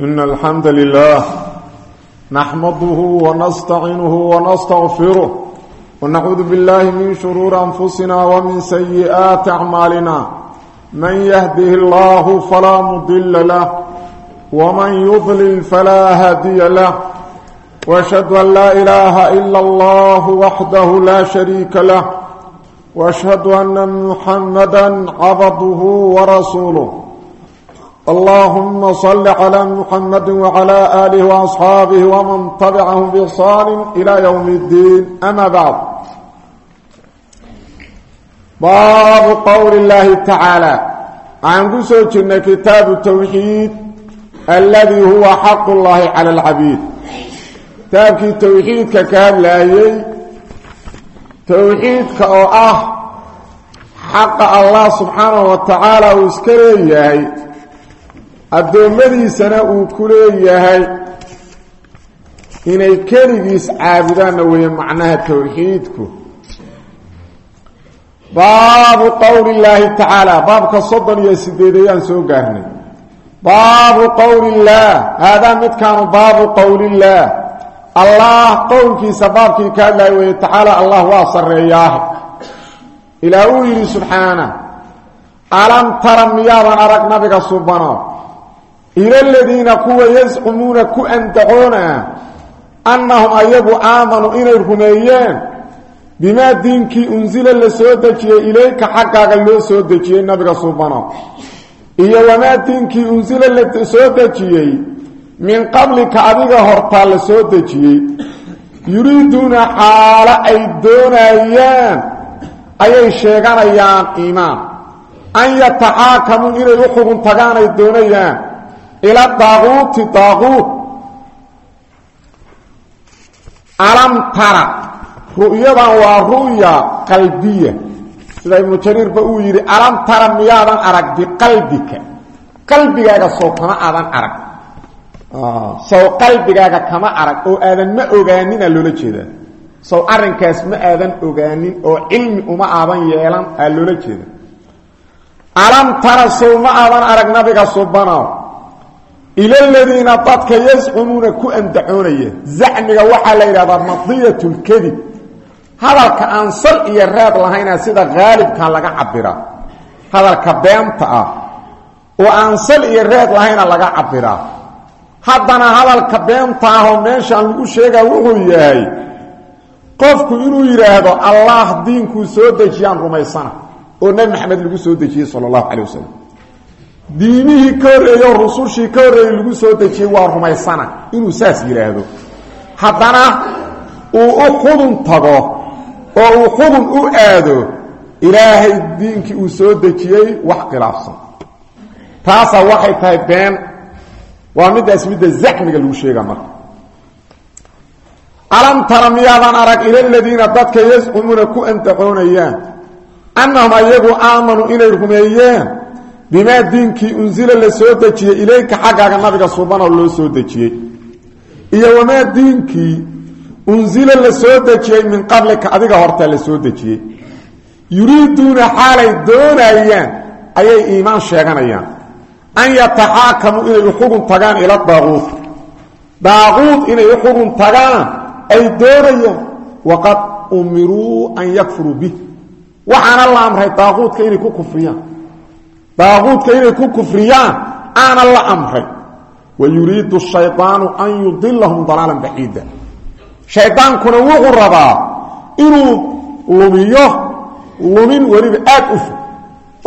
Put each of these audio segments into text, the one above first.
إن الحمد لله نحمده ونستعينه ونستغفره ونعوذ بالله من شرور أنفسنا ومن سيئات أعمالنا من يهده الله فلا مضل له ومن يضلل فلا هادي له واشهد ان لا اله الا الله وحده لا شريك له واشهد ان محمدا عبده ورسوله اللهم صل على محمد وعلى اله واصحابه ومن تبعهم باحسان الى يوم الدين اما بعد باب قول الله تعالى عن قسوة كتاب التوحيد الذي هو حق الله على العبيد kitaabkii towxiidka ka hadlaayey towxiidka oo ah xaqa allah subxaanahu wa tacaala uu iska leeyahay addoommadiisana uu ku leeyahay inay keligiis caabudaanna weeye macnaha towxiidku baabu qowli illaahi tacaala baabka soddon iyo sideed ayaan soo gaarnay. Baabu qowli illaah haadaa midkaanu baabu qowli illaah allah qowlkiisa baabkii ka hadlaaya weye tacaala allah waa sarreeyaah. Ilaa uu yidhi subxaana alam tara miyaadan arag nabiga subano ila aladiina kuwa yascumuuna ku andacoona annahum ayagu aamanuu inay rumeeyeen bimaa diinkii unsila la soo dejiyey ilayka xaggaaga loo soo dejiyey nabiga subano iyo wamaa diinkii unsila la soo dejiyey min qablika adiga hortaa la soo dejiyey yuriiduuna xaalo ay doonayaan ayay sheeganayaan iimaan an yataxaakamuu inay u xugun tagaan ay doonayaan ila daaquuti daaquut alam tara. Ru'yadan waa ru'ya qalbiya. Sida ibnu jariirba uu yidhi alam tara miyaadan arag biqalbika? Qalbigaaga soo kama aadan arag. Sow qalbigaaga kama arag oo aadan ma ogaanina loola jeedaa. Sow arrinkaas ma aadan ogaanin oo cilmi uma aadan yeelan aa loola jeeda alam tara sow ma aadan arag ila ladiina dadka yascumuuna ku andacoonaya zacmiga waxaa la yidhahdaa madiyat lkadib hadalka aan sal iyo reeb lahayna sida haalibka laga cabiraa hadalka beenta ah. Oo aan sal iyo reeb lahayna laga cabiraa haddana hadalka beenta ahoo meeshaan lagu sheegaa wuxuu yahay qofku inuu yidhaahdo allah diinkuu soo dejiyaan rumaysana oo nebi maxamed lagu soo dejiyey sala allahu calay wasalam diimihii ka horreeye oo rusushii ka horreeyey lagu soo dejiyey waa rumaysana. Inuu saas yidhaahdo haddana uu u xudun tago oo uu xudun u aado ilaahay diinkii uu soo dejiyey wax khilaafsan. Taasaa waxay tahay been. Waa midaas midda zacmiga lagu sheega marka. Alam tara miyaadan arag ila ladiina dadka yascumuuna ku antacoonayaan? Annahum ayagu aamanuu inay rumeeyeen bimaa diinkii unsila la soo dejiyey ilayka xaggaaga nabiga subanoo loo soo dejiyey. Iyo wamaa diinkii unsila la soo dejiyey min qablika adiga hortaa la soo dejiyey. Yuriiduuna xaalay doonayaan ayay iimaan sheeganayaan. An yataxaakamuu inay u xugun tagaan ila daaquut daaquut inay u xugun tagaan ay doonayaan waqad umiruu an yakfuruu bih waxaana la amray daaquudka inay ku kufriyaan daaquudka inay ku kufriyaan aana la amray. Wa yuriidu shaydaanu an yudilahum dalaalan baciida. Shaydaankuna wuxuu rabaa inuu lumiyo lumin weliba aad u fog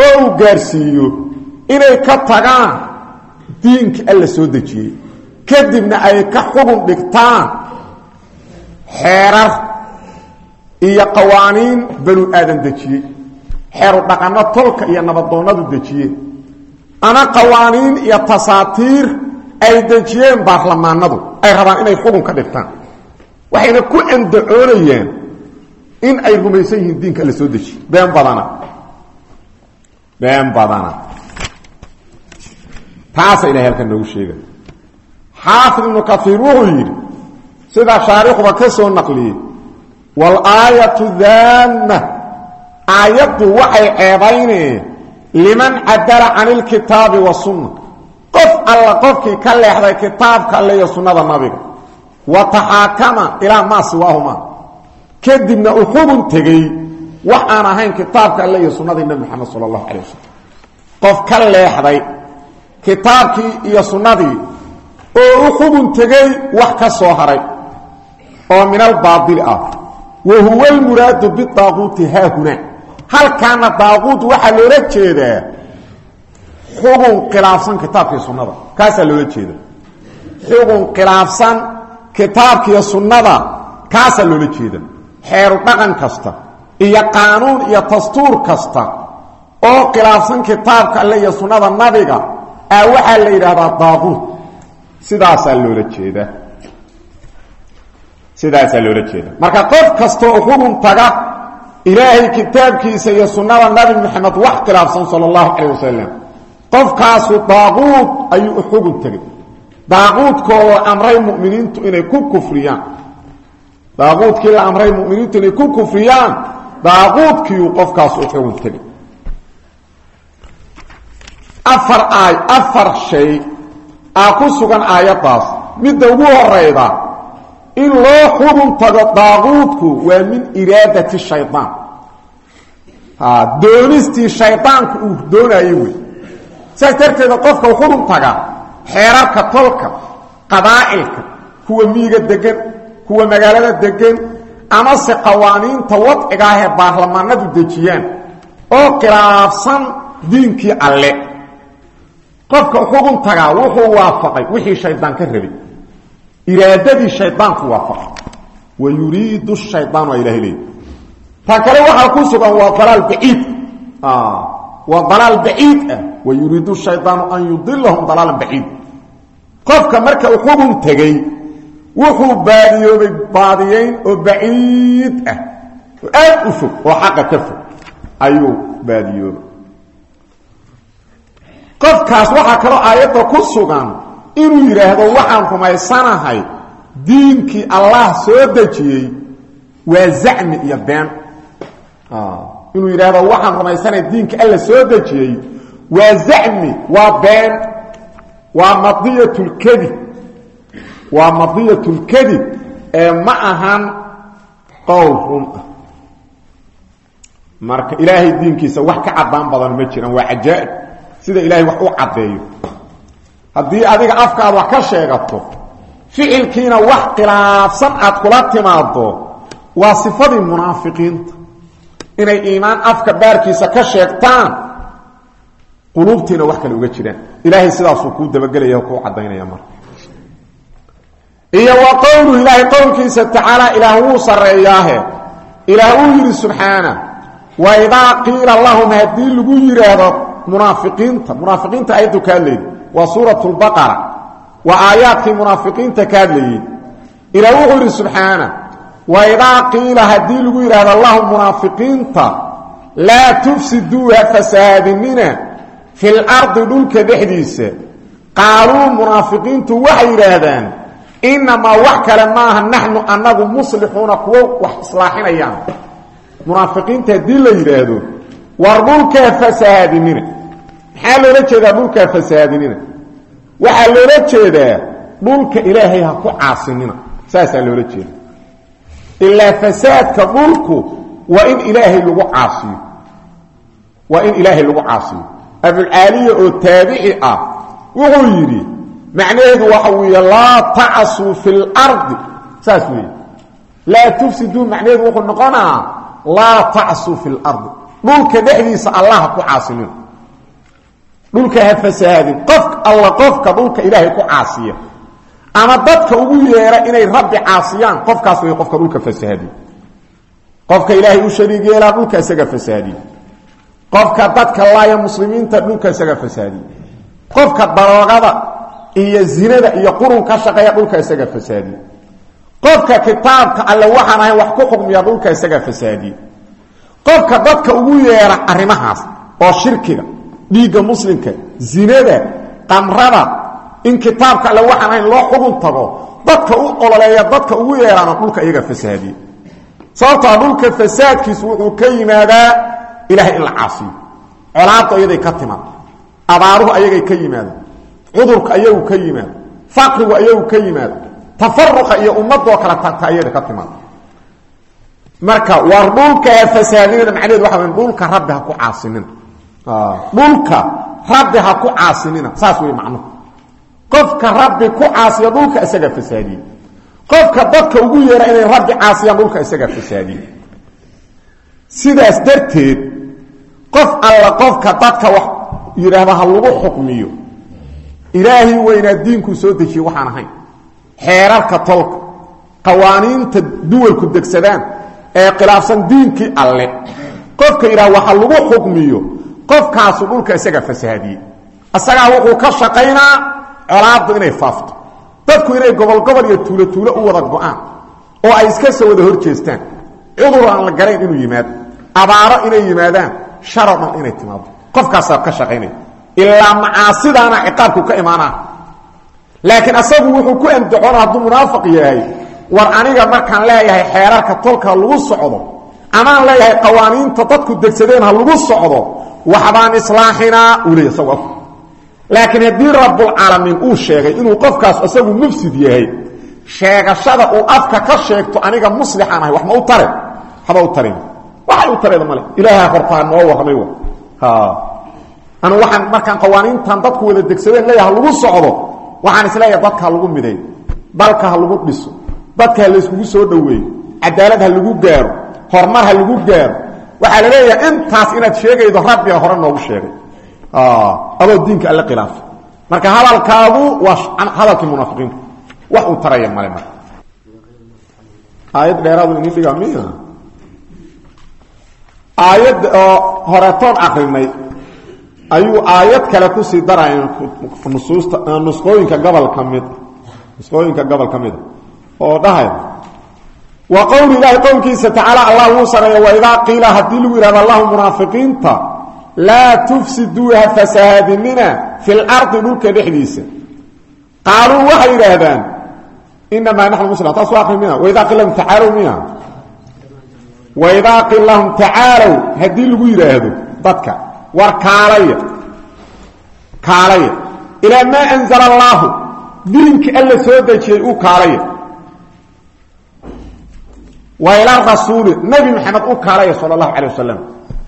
oo uu gaarsiiyo inay ka tagaan diinka alla soo dejiyey. Kadibna ay ka xugun dhigtaan xeerar iyo qawaaniin banu aadan dejiyey xeeru dhaqanno tolka iyo nabadoonnadu dejiyeen. Ama qawaaniin iyo tasaatiir ay dejiyeen baarlamaanadu ay rabaan inay xugun ka dhigtaan. Waxayna ku andacoonayaan in ay rumaysan yihiin diinka alla soo dejiyey been badana. Been badana. Taasa ilahay halkan noogu sheega xaafid ibnu kaiir wuxuu yidhi sidaa shaarixuba ka soo naqliyey walaayatu daama aayaddu waxay ceebayneen liman cadala can ilkitaabi wasunna qof alla qofkii ka leexday kitaabka alle iyo sunnada nabiga. Wa taxaakama ilaa maa siwaahuma. Kadibna u xugun tegey wax ahayn kitaabka alle iyo sunnadii nebi moxamed sala allahu calay wasalam qof ka leexday kitaabkii iyo sunnadii oo u xugun tegey wax ka soo haray oo min albaaili ah. Wa huwa almuraadu bidaaquuti haahuna halkaana daaquut waxaa loola jeedaa xugun khilaafsan kitaabkii sunnada. Kaasaa loola jeeda xugun khilaafsan kitaabkiiyo sunnada kaasaa loola jeeda xeeru dhaqan kasta iyo qaanuun iyo dastuur kasta oo khilaafsan kitaabka alle iyo sunnada nabiga ah waxaa la yidhaahdaa daaquut sidaasaa loola jeeda sidaasaa loola jeeda marka qof kastoo xugun taga ilaahay kitaabkiisa iyo sunnada nabi maxamed wax khilaafsan sala allahu calayh wasalam qofkaasu daaquud ayuu u xugun tegay daaquudkoodoo amray muminiintu inay ku kufriyaan. Daaquudkii la amray muminiintu inay ku kufriyaan daaquudkiiuu qofkaas u xugun tegay afar aay afar shay aa ku sugan aayaddaas midda ugu horayda in loo xugun tago daaquudku waa min iraadati shaydaan doonistii shaydaanku uu doonayo wey. Saas darteeda qofka xugun taga xeerarka tolka qabaa'ilka kuwa miiga degan kuwa magaalada degan amase qawaaniinta wadciga ah ee baarlamaanadu dejiyaan oo khilaafsan diinkii alle. Qofka wuxuu waafaqay wixii shaydaan ka rabay iraadadii shaydaanku waafaqay wa yuriidu shaydaanu a ilahay leey tan kale waxaa ku sugan waa dalaal baciid. Waa dalaal baciid ah. Wa yuriidu shaydaanu an yudilahum dalaalan baciid. Qofka marka uu xugun tegey wuxuu baadiyoobay baadiyeyn oo baciid ah. Oo aad u fog oo xaqa ka fog ayuu baadiyoobay. Qofkaas waxaa kaloo aayadda ku sugan inuu yidhaahdo waxaan rumaysanahay diinkii allah soo dejiyey waa zacmi iyo been. Inuu yidhaahdo waxaan rumaysanahay diinka alla soo dejiyey waa zacmi waa been waa madiyat lkadib waa madiyat lkadib ee ma ahan qowl run ah marka ilaahay diinkiisa wax ka caddaan badan ma jiraan waa cajaa'ib. Sida ilaahay wax u caddeeyo haddii adiga afkaad wax ka sheegato ficilkiina wax khilaafsan aad kula timaado waa sifadii munaafiqiinta. Inay iimaan afka baarkiisa ka sheegtaan quluubtiina wax kale uga jiraan. Ilaahay sidaasuu kuu dabagelaya kuu caddaynaya marka. Iyo wa qowluhu ilaahay qowlkiisa tacaala ilaah wuu sarreeyaahe. Ilaah uu yidhi subxaana wa idaa qiila lahum haddii lagu yidhaahdo munaafiqiinta. Munaafiqiinta ayaddu waa suurat lbaqara waa aayaadkii munaafiqiinta ka hadlayey ilaah wuxuu yidhi subxaana wa idaa qiila haddii lagu yidhaahdo lahum munaafiqiinta laa tufsiduuha fasahaadinina fi lardi dhulka dhexdiisa. Qaaluu munaafiqiintu waxay yidhaahdaan inamaa wax kale maaha naxnu anagu muslixuuna kuwo wax islaaxinayaan. Munaafiqiinta haddii la yidhaahdo war dhulkaa maxaa loola jeedaa dhulkaa fasahaadinina waxaa loola jeedaa dhulka ilaahay ha ku caasinina. Saasaa loola jeeda ilaa fasaadka dhulku waa in ilaahay lagu caasiyo. Waa in ilaahay lagu caasiyo. Abulcaaliya oo taabici ah wuxuu yidhi macnaheedu waxa weeye laa tacasuu fi lardi saas weeye. Laa macnaheedu wuxuu noqonaa laa tacsuu fi lardi dhulka dhexdiisa allah ku caasinin dhulka ha fasahaadin qof alla qofka dhulka ilaahay ku caasiya ama dadka ugu yeera inay rabbi caasiyaan qofkaas way qofka dhulka fasahaadiy qofka ilaahay u shariig yeelaa dhulka isaga fasahaadiy qofka dadka laaya muslimiinta dhulka isaga fasahaadiy qofka daroogada iyo zinada iyo qurun ka shaqeeya dhulka isaga fasaadiye qofka kitaabka alle waxaan ahayn wax ku xukmiya dhulka isaga fasaadiye qofka dadka ugu yeera arrimahaas oo shirkiga dhiigga muslimka zinada qamrada in kitaabka alle waxaan loo xugun tago dadka u ololeeya dadka ugu yeeraana dhulka iyaga fasaadiye sababtaa dhulka fasaadkiisu wuxuu ka yimaadaa ilahay in la caasiyo. Ka timaad abaaruhu ayagay ka yimaadaan cudurka ayagu ka yimaado faqrigu ayagu ka yimaado tafaruqa iyo ummadoo kala tagta ayada ka timaado marka war dhulka fasaadinina macnaheedu waxa wey dhulka rabbi ha ku caasinina dhulka rabbi ha ku caasinina saas wey macnuhu qofka rabbi ku caasiya dhulka isagaa fasaadiyey qofka dadka ugu yeera inay rabbi caasiyaan dhulka isagaa fasaadiyey sidaas darteed qof alla qofka dadka wax yidhaahda ha lagu xukmiyo. Ilaahay weynaa diinkuu soo dejiyey waxaan ahayn. Xeerarka tolka qawaaniinta duwalku degsadaan ee khilaafsan diinkii alle. Qofka yidhaha waxa lagu xukmiyo qofkaasu dhulka isagaa fasaadiyey. Isagaa wuxuu ka shaqaynaa colaaddu inay faafto dadku inay gobol gobol iyo tuulo tuulo u wada go'aan oo ay iska soo wada hor jeestaan cudur aan la garayn inuu yimaado abaaro inay yimaadaan sharo dhan inay timaado. Qofkaasaa ka shaqaynaya ilaa macaasidaana ciqaabku ka imaanaa. Laakiin asagu wuxuu ku andacoona hadduu munaafiq yahay. War aniga markaan leeyahay xeerarka tolka lagu socdo amaan leeyahay qawaaniinta dadku degsadeen ha lagu socdo waxbaan islaaxinaa uu leeya isagu afku laakiin haddii rabbulcaalamiin uu sheegay inuu qofkaas isagu mufsid yahay sheegashada uu afka ka sheegto aniga muslixaan ahay wax ma u tare? Haba u tarin waxay u tareeda male. Ilaaha hortaa noo warramay anu waxaan markaan qawaaniintan dadku wada degsadeen leeyaha lagu socdo waxaan is leeyahay dadka ha lagu mideeyo dalka ha lagu dhiso dadka ha layskugu soo dhoweeyo cadaalad ha lagu gaaro horumar ha lagu waxaa la leeyahay intaas inaad sheegaydo rabbiga hore noogu sheegay. Adoo diinka alle khilaafa marka hadalkaagu waa hadalkii munaafiqiinta wax uu taraya male marka aayad dheeraadu ini dhiga miya? Aayad oo horetoon akrinay ayuu aayad kale ku sii daraya nusuusta nusqooyinka gobol ka mid nusqooyinka gobol ka mida oo dhahaya wa qowli ilaahi qowlkiisa tacaala allah wuu sareeya waidaa qiila haddii lagu yihahdo allahu munaafiqiinta laa tufsiduu ha fasahaadinina fi lardi dhulka dhexdiisa. Qaaluu waxay yidhaahdaan inamaa naxnu muslim taas waa akri miya waidaa qila lahum tacaalow miya. Waidaa qila lahum tacaalow haddii lagu yidhaahdo dadka war kaalaya kaalaya. Ilaa maa anzala allaahu diinka alla soo dejiyey uu kaalaya waa ilaa rasuuli nabi maxamed u kaalaya sala allahu calay wasalam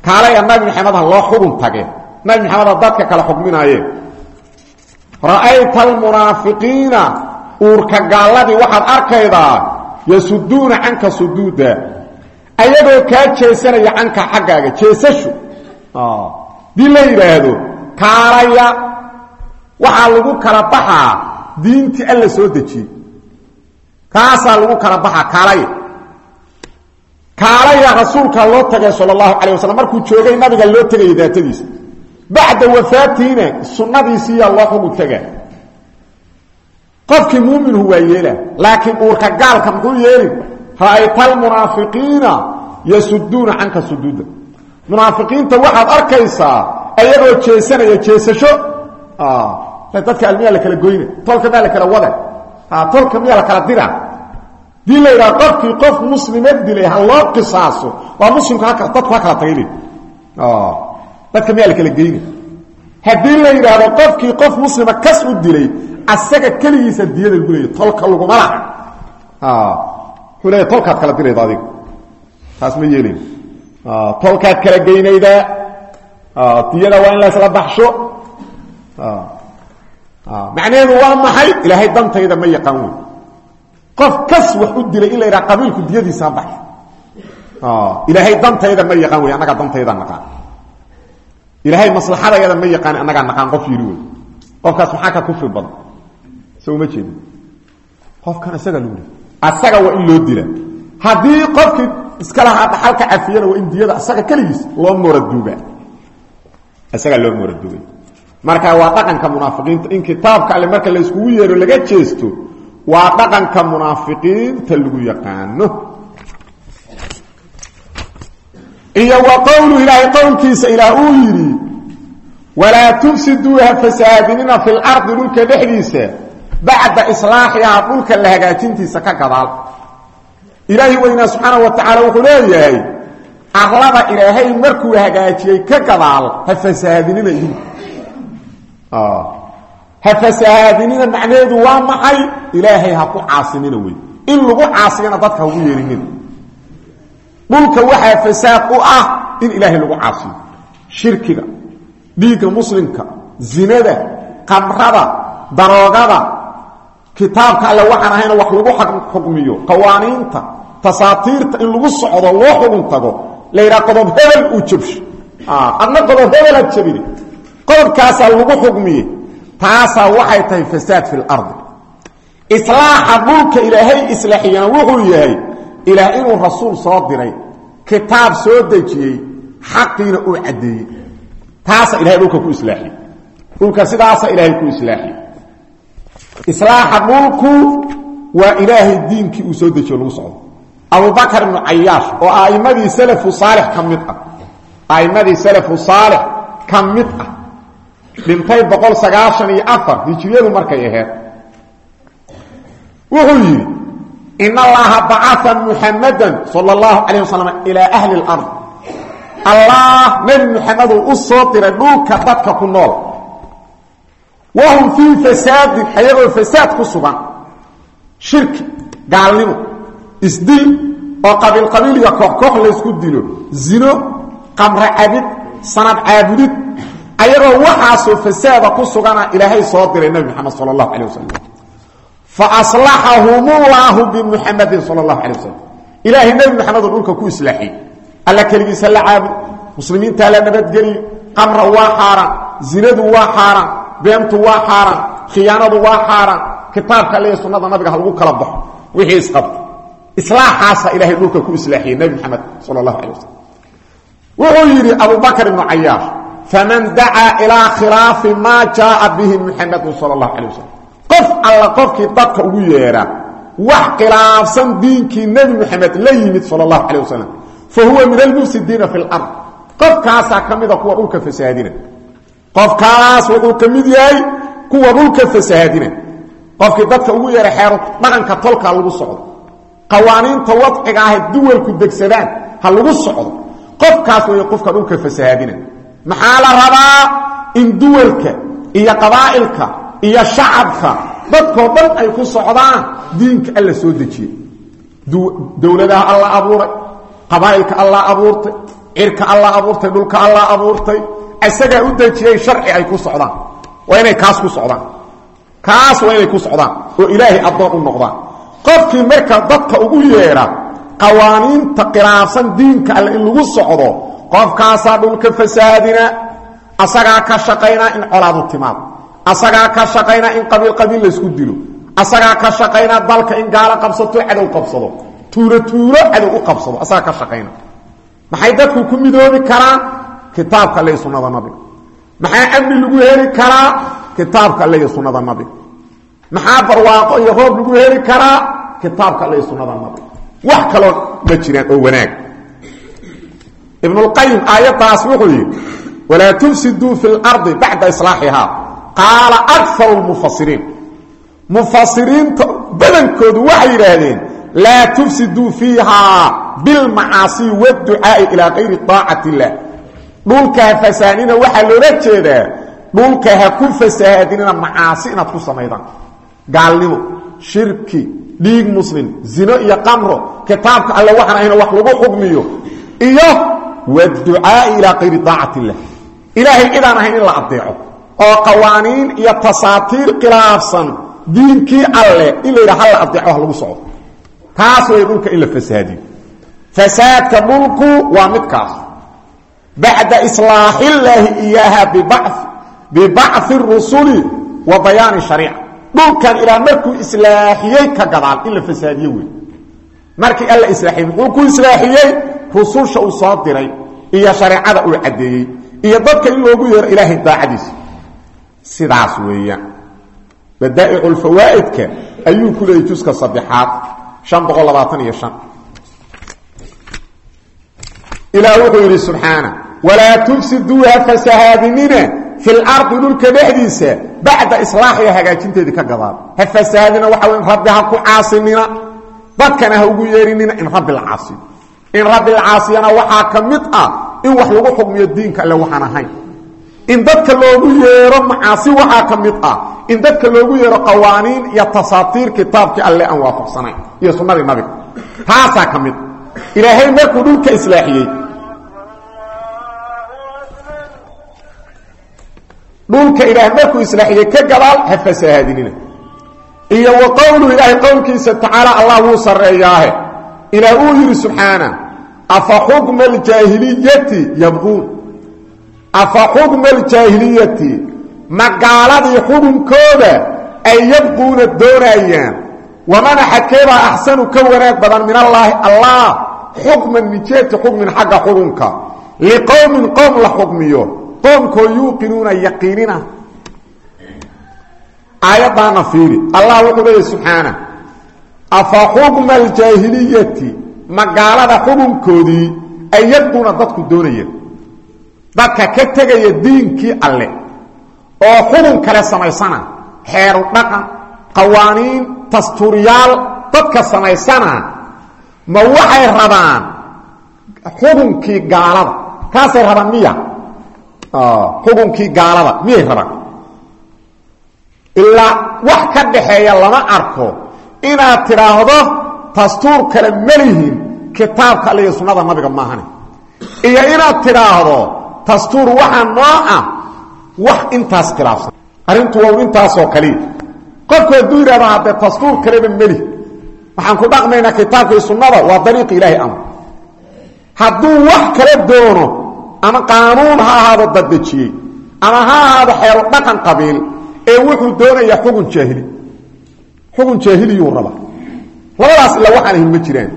kaalaya nabi maxamed ha loo xugun tage nabi maxamed ha dadka kala xukminaayeen ra'ayta almunaafiqiina uurka gaalladii waxaad arkaydaa yasuduuna canka suduuda ayagoo kaa jeesanaya canka xaggaaga jeesashu. Dii la yidhaahdo kaalaya waxaa lagu kala baxaa diintii alla soo dejiyey kaasaa lagu kala baxaa kaalaya rasuulkaa loo tagay sal اlahu alيه waslm markuu joogay nabiga loo tegaya daatadiisa bacda wafaatiina sunadiisiiyaa loo xugu tega qofkii muuminhu waa yeela laakiin uurka gaalka muxuu yeelin ra'ayta almunaafiqiina yasuduuna canka suduuda munaafiqiinta waxaad arkaysaa ayagoo jeesanaya jeesasho dadka almiyaa la kala goyna tolka miyaa la kala wada tolka miyaa la kala dira dii la yidhaha qofkii qof muslima dilay ha loo qisaaso waa muslimka dadku ha kala tagay dadka miyaa la kala geyna haddii la yidhaahdo qofkii qof muslima kas u dilay asaga keligiisa diyada lagu leeya tolka laguma laha. Wuxuu leeya tolkaad kala dirayda adiga. Taas ma yeelayn tolkaad kala geynaydaa diyada waa in la isla baxsho. Macnaheedu waa maxay? Ilaahay dantayda ma yaqaan wey qof kas wax u dilay in la yidhaha qabiilku diyadiisa ha baxsho ilaahay dantayda ma yaqaan wey annagaa dantayda naqaan. Ilaahay maslaxadayada ma yaqaan annagaa naqaan qof yidhi wey qofkaas maxaa ka kufri badan. So uma jeedi qofkan isaga lagu asaga waa in loo dila. Haddii qofkii iska lahaa dhaxalka cafiyana waa in diyada asaga keligiis loo mooraduuga isagaa loo mooraduugay marka waa dhaqanka munaafiqiinta in kitaabka alle marka la iskugu yeero laga jeesto waa dhaqanka munaafiqiinta lagu yaqaano. Iyo wa qowlu ilaahay qowlkiisa ilaah uu yidhi walaa tufsiduu ha fasaadinina fi lardi dhulka dhexdiisa bacda islaaxihaa dhulka la hagaajintiisa ka gadaal. Ilaahi weynaa subxaana wa tacaala wuxuu leeyahay arlada ilaahay markuu hagaajiyey ka gadaal ha fasaadinina ha fasahaadinina macnaheedu waa maxay? Ilaahay ha ku caasinina wey in lagu caasiyana dadka hagu yeerinina dhulka waxaa fasaad u ah in ilaahay lagu caasiyo shirkiga dhiigga muslimka zinada qamrada daroogada kitaabka alle waxaan ahayna wax lagu xukmiyo qawaaniinta tasaatiirta in lagu socdo loo xugun tago. Qodob hebel uu jabsho adna qodob hebel ad jabine. Qodobkaasaa lagu xukmiye taasaa waxay tahay fasaad fi lardi islaaxa dhulka ilaahay islaaxiyana wuxuu yahay ilaah inuu rasuul soo diray kitaab soo dejiyey xaqiina uu caddeeyey. Taasa ilahay dhulka ku islaaxiyey. Dhulka sidaasa ilaahay ku islaaxiyey. Islaaxa dhulku waa ilaahay diinkii uu soo dejiyo lagu socdo. Abubakar ibnu cayaash oo a'imadii salafu saalix ka mid ah a'immadii salafu saalix ka ah dhintay boqol hijiriyadu markay aheyd wuxuu yidhi in allaha bacaa muxamadan sal اllahu calayh wasalam ilaa ahli اlard allah nebi muxameduu u soo diray dhulka dadka ku nool. Wahum fii fasaadin ayagoo fasaad ku sugan. Shirki gaalnimo isdil oo qabiil qabiil iyo koox koox laysku dilo. Zino qamre cabid sanad caabudid ayagoo waxaasuu fasaada ku sugana ilaahay soo diray nebi moxamed sal allahu calay wasalam fa aslaxahumullahu bimuxamadin sal allahu calay wasalam ilaahay nebi moxamedoo dhulka ku islaaxiyey alla keligiisa la caabo muslimiintaa la nabadgeliyo qamra waa xaaraan zinadu waa xaaraan beentu waa xaaraan khiyaanadu waa xaaraan kitaabka alle sunnada nabiga lagu kala baxo. Wixii isqabta islaaxaasa ilaahay dhulka ku islaaxiyey nebi moxamed sal allahu calay wuxuu yidhi abubakr ibnu cayaar faman dacaa ilaa khilaafi maa jaaa bihi muxamedun sal اllahu alay wasalam qof alla qofkii dadka ugu yeedha wax khilaafsan diinkii nebi moxamed la yimid sal اllahu calay wasalam fa huwa min almufsidiina fi lard qofkaasaa ka mida kuwa dhulka fasahaadina qofkaas wuxuu ka mid yahay kuwa dhulka fasahaadina qofkii dadka ugu yeedha xeero dhaqanka tolka lagu socdo qawaaniinta wadciga ahay duwalku degsadaan ha lagu socdo qofkaas wey qofka dhulka maxaa la rabaa in duwalka iyo qabaa'ilka iyo shacabka dadkoo dhan ay ku socdaan diinka alla soo dejiye dowladaha alla abuuray qabaa'ilka alla abuurtay cirka alla abuurtay dhulka alla abuurtay isagaa u dejiyey sharci ay ku socdaan. Waa inay kaas ku socdaan. Kaas waa inay ku socdaan oo ilaahay addoon u qofkii marka dadka ugu yeedha qawaaniinta khilaafsan diinka alle in lagu socdo qofkaasaa dhulka fasaadina asagaa ka shaqaynaa in colaadu timaado. Asagaa ka shaqaynaa in qabiil qabiil laysku dilo. Asagaa ka shaqaynaa dalka in gaalo qabsato cadow qabsado. Tuulo tuulo cadow u qabsado. Asagaa ka shaqayna. Maxay dadku ku midoobi karaan? Kitaabka alle sunnada nabiga maxaa amni lagu heli karaa? Kitaabka alle iyo sunnada nabiga maxaa barwaaqo iyo roob lagu heli karaa? Kitaabka alle iyo sunnada nabiga wax kaloo ma jiraan oo wanaag ibnulqayim aayaddaas wuxuu yidhi walaa tufsiduu fi lardi bacda islaaxihaa. Qaala akaru lmufasiriin mufasiriinta badankoodu waxay yidhaahdeen laa tufsiduu fiihaa bilmacaasi waadducaa'i ilaa kayri aacati illaah dhulkaa fasahnina waxaa loola jeedaa dhulka ha ku fasahaadinina macaasi inaad ku samaydaan. Gaalnimo shirki dhiig muslim zino iyo qamro kitaabka alle waxaan ahayna wax lagu xugmiyo iyo wducaai ilaa ayri aacati lah ilaahay cidaan ahayn in la adeeco oo qawaaniin iyo tasaatiir khilaafsan diinkii alle in la yidha hala adeeco ha lagu soco taas way dhulka in la fasaadiyo fasaadka dhulku waa midkaas bacda islaaxillaahi iyaaha bibacثi rusuli wa bayaani shariica dhulkan ilaa markuu islaaxiyey ka gadaal in la fasaadiyo wey markii alla islaaiyey muxuu ku islaaxiyey rususha uu soo diray iyo shareecada uu caddeeyey iyo dadka in loogu yeero ilaahay daacadiisa. Sidaas weeyaan. Badaa'icu lfawaa'idka ayuu ku leeyay juska saddexaad an boqol labaatan iyo an ilaah wuxuu yidhi subxaana walaa tufsiduu ha fasahaadinina fi lardi dhulka dhexdiisa bacda islaaxiga hagaajinteedii ka gadaal ha fasahaadina waxa in rabbi ha ku caasinina dadkana ha ugu yeerinina in rabbi la in rabbi la caasiyana waxaa ka ah in wax lagu xugmiyo diinka alle waxaan ahayn. In dadka loogu yeero macaasi waxaa ka mid ah in dadka loogu yeero qawaaniin iyo tasaatiir kitaabkii alle aan waafaqsanayn iyo sunnadii nabiga taasaa ka ilaahay markuu dhulka islaaxiyey dhulka ilaah markuu islaaxiyey ka gadaal ha fasahaadinina. Iyo wa qowlu ilaahay qowlkiisa tacaala allah wuu sarreeyaahe ilaah uu yidhi subxaana afa xukma aljaahiliyati yabquun? Afa xukma aljaahiliyati magaaladii xukunkooda ay yabquuna doonayaan. Waman xakeebaa axsanu ka wanaag badan min allaahi allah xukman mijeedka xukmin xagga xukunka. Liqowmin qowm la xukmiyo. Qoomkoo yuuqinuuna yaqiinina. Aayaddaana fiiri. Allah wuxuu leeyahy afa xukma aljaahiliyati? Magaalada xukunkoodii ay yabquuna dadku doonayeen. Dadka ka tegaya diinkii alle oo xukun kale samaysana xeeru dhaqan qawaaniin dastuuriyaal dadka samaysana ma waxay rabaan xukunkii gaalada? Kaasay rabaan miya? Xukunkii gaalada miyay rabaan? Ilaa wax ka dhaxeeya lama arko inaad tidhaahdo dastuur kale melihin kitaabka alle iyo sunnada nabiga maahane iyo inaad tidhaahdo dastuur waxaa noo ah wax intaas khilaafsan. Arrintu waa intaasoo kaliya qofku hadduu yidhahdo haddee dastuur kaleba meli waxaan ku dhaqmaynaa kitaabka iyo sunnada waa dariiqi ilaahay amr hadduu wax kala doono ama qaanuun ha ahaado daddejiyey ama ha ahaado xeero dhaqan qabiil ee wuxuu doonayaa xugun jaahili xugun jaahiliyuu raba. Labadaas ila waxaan ahin ma jiraan.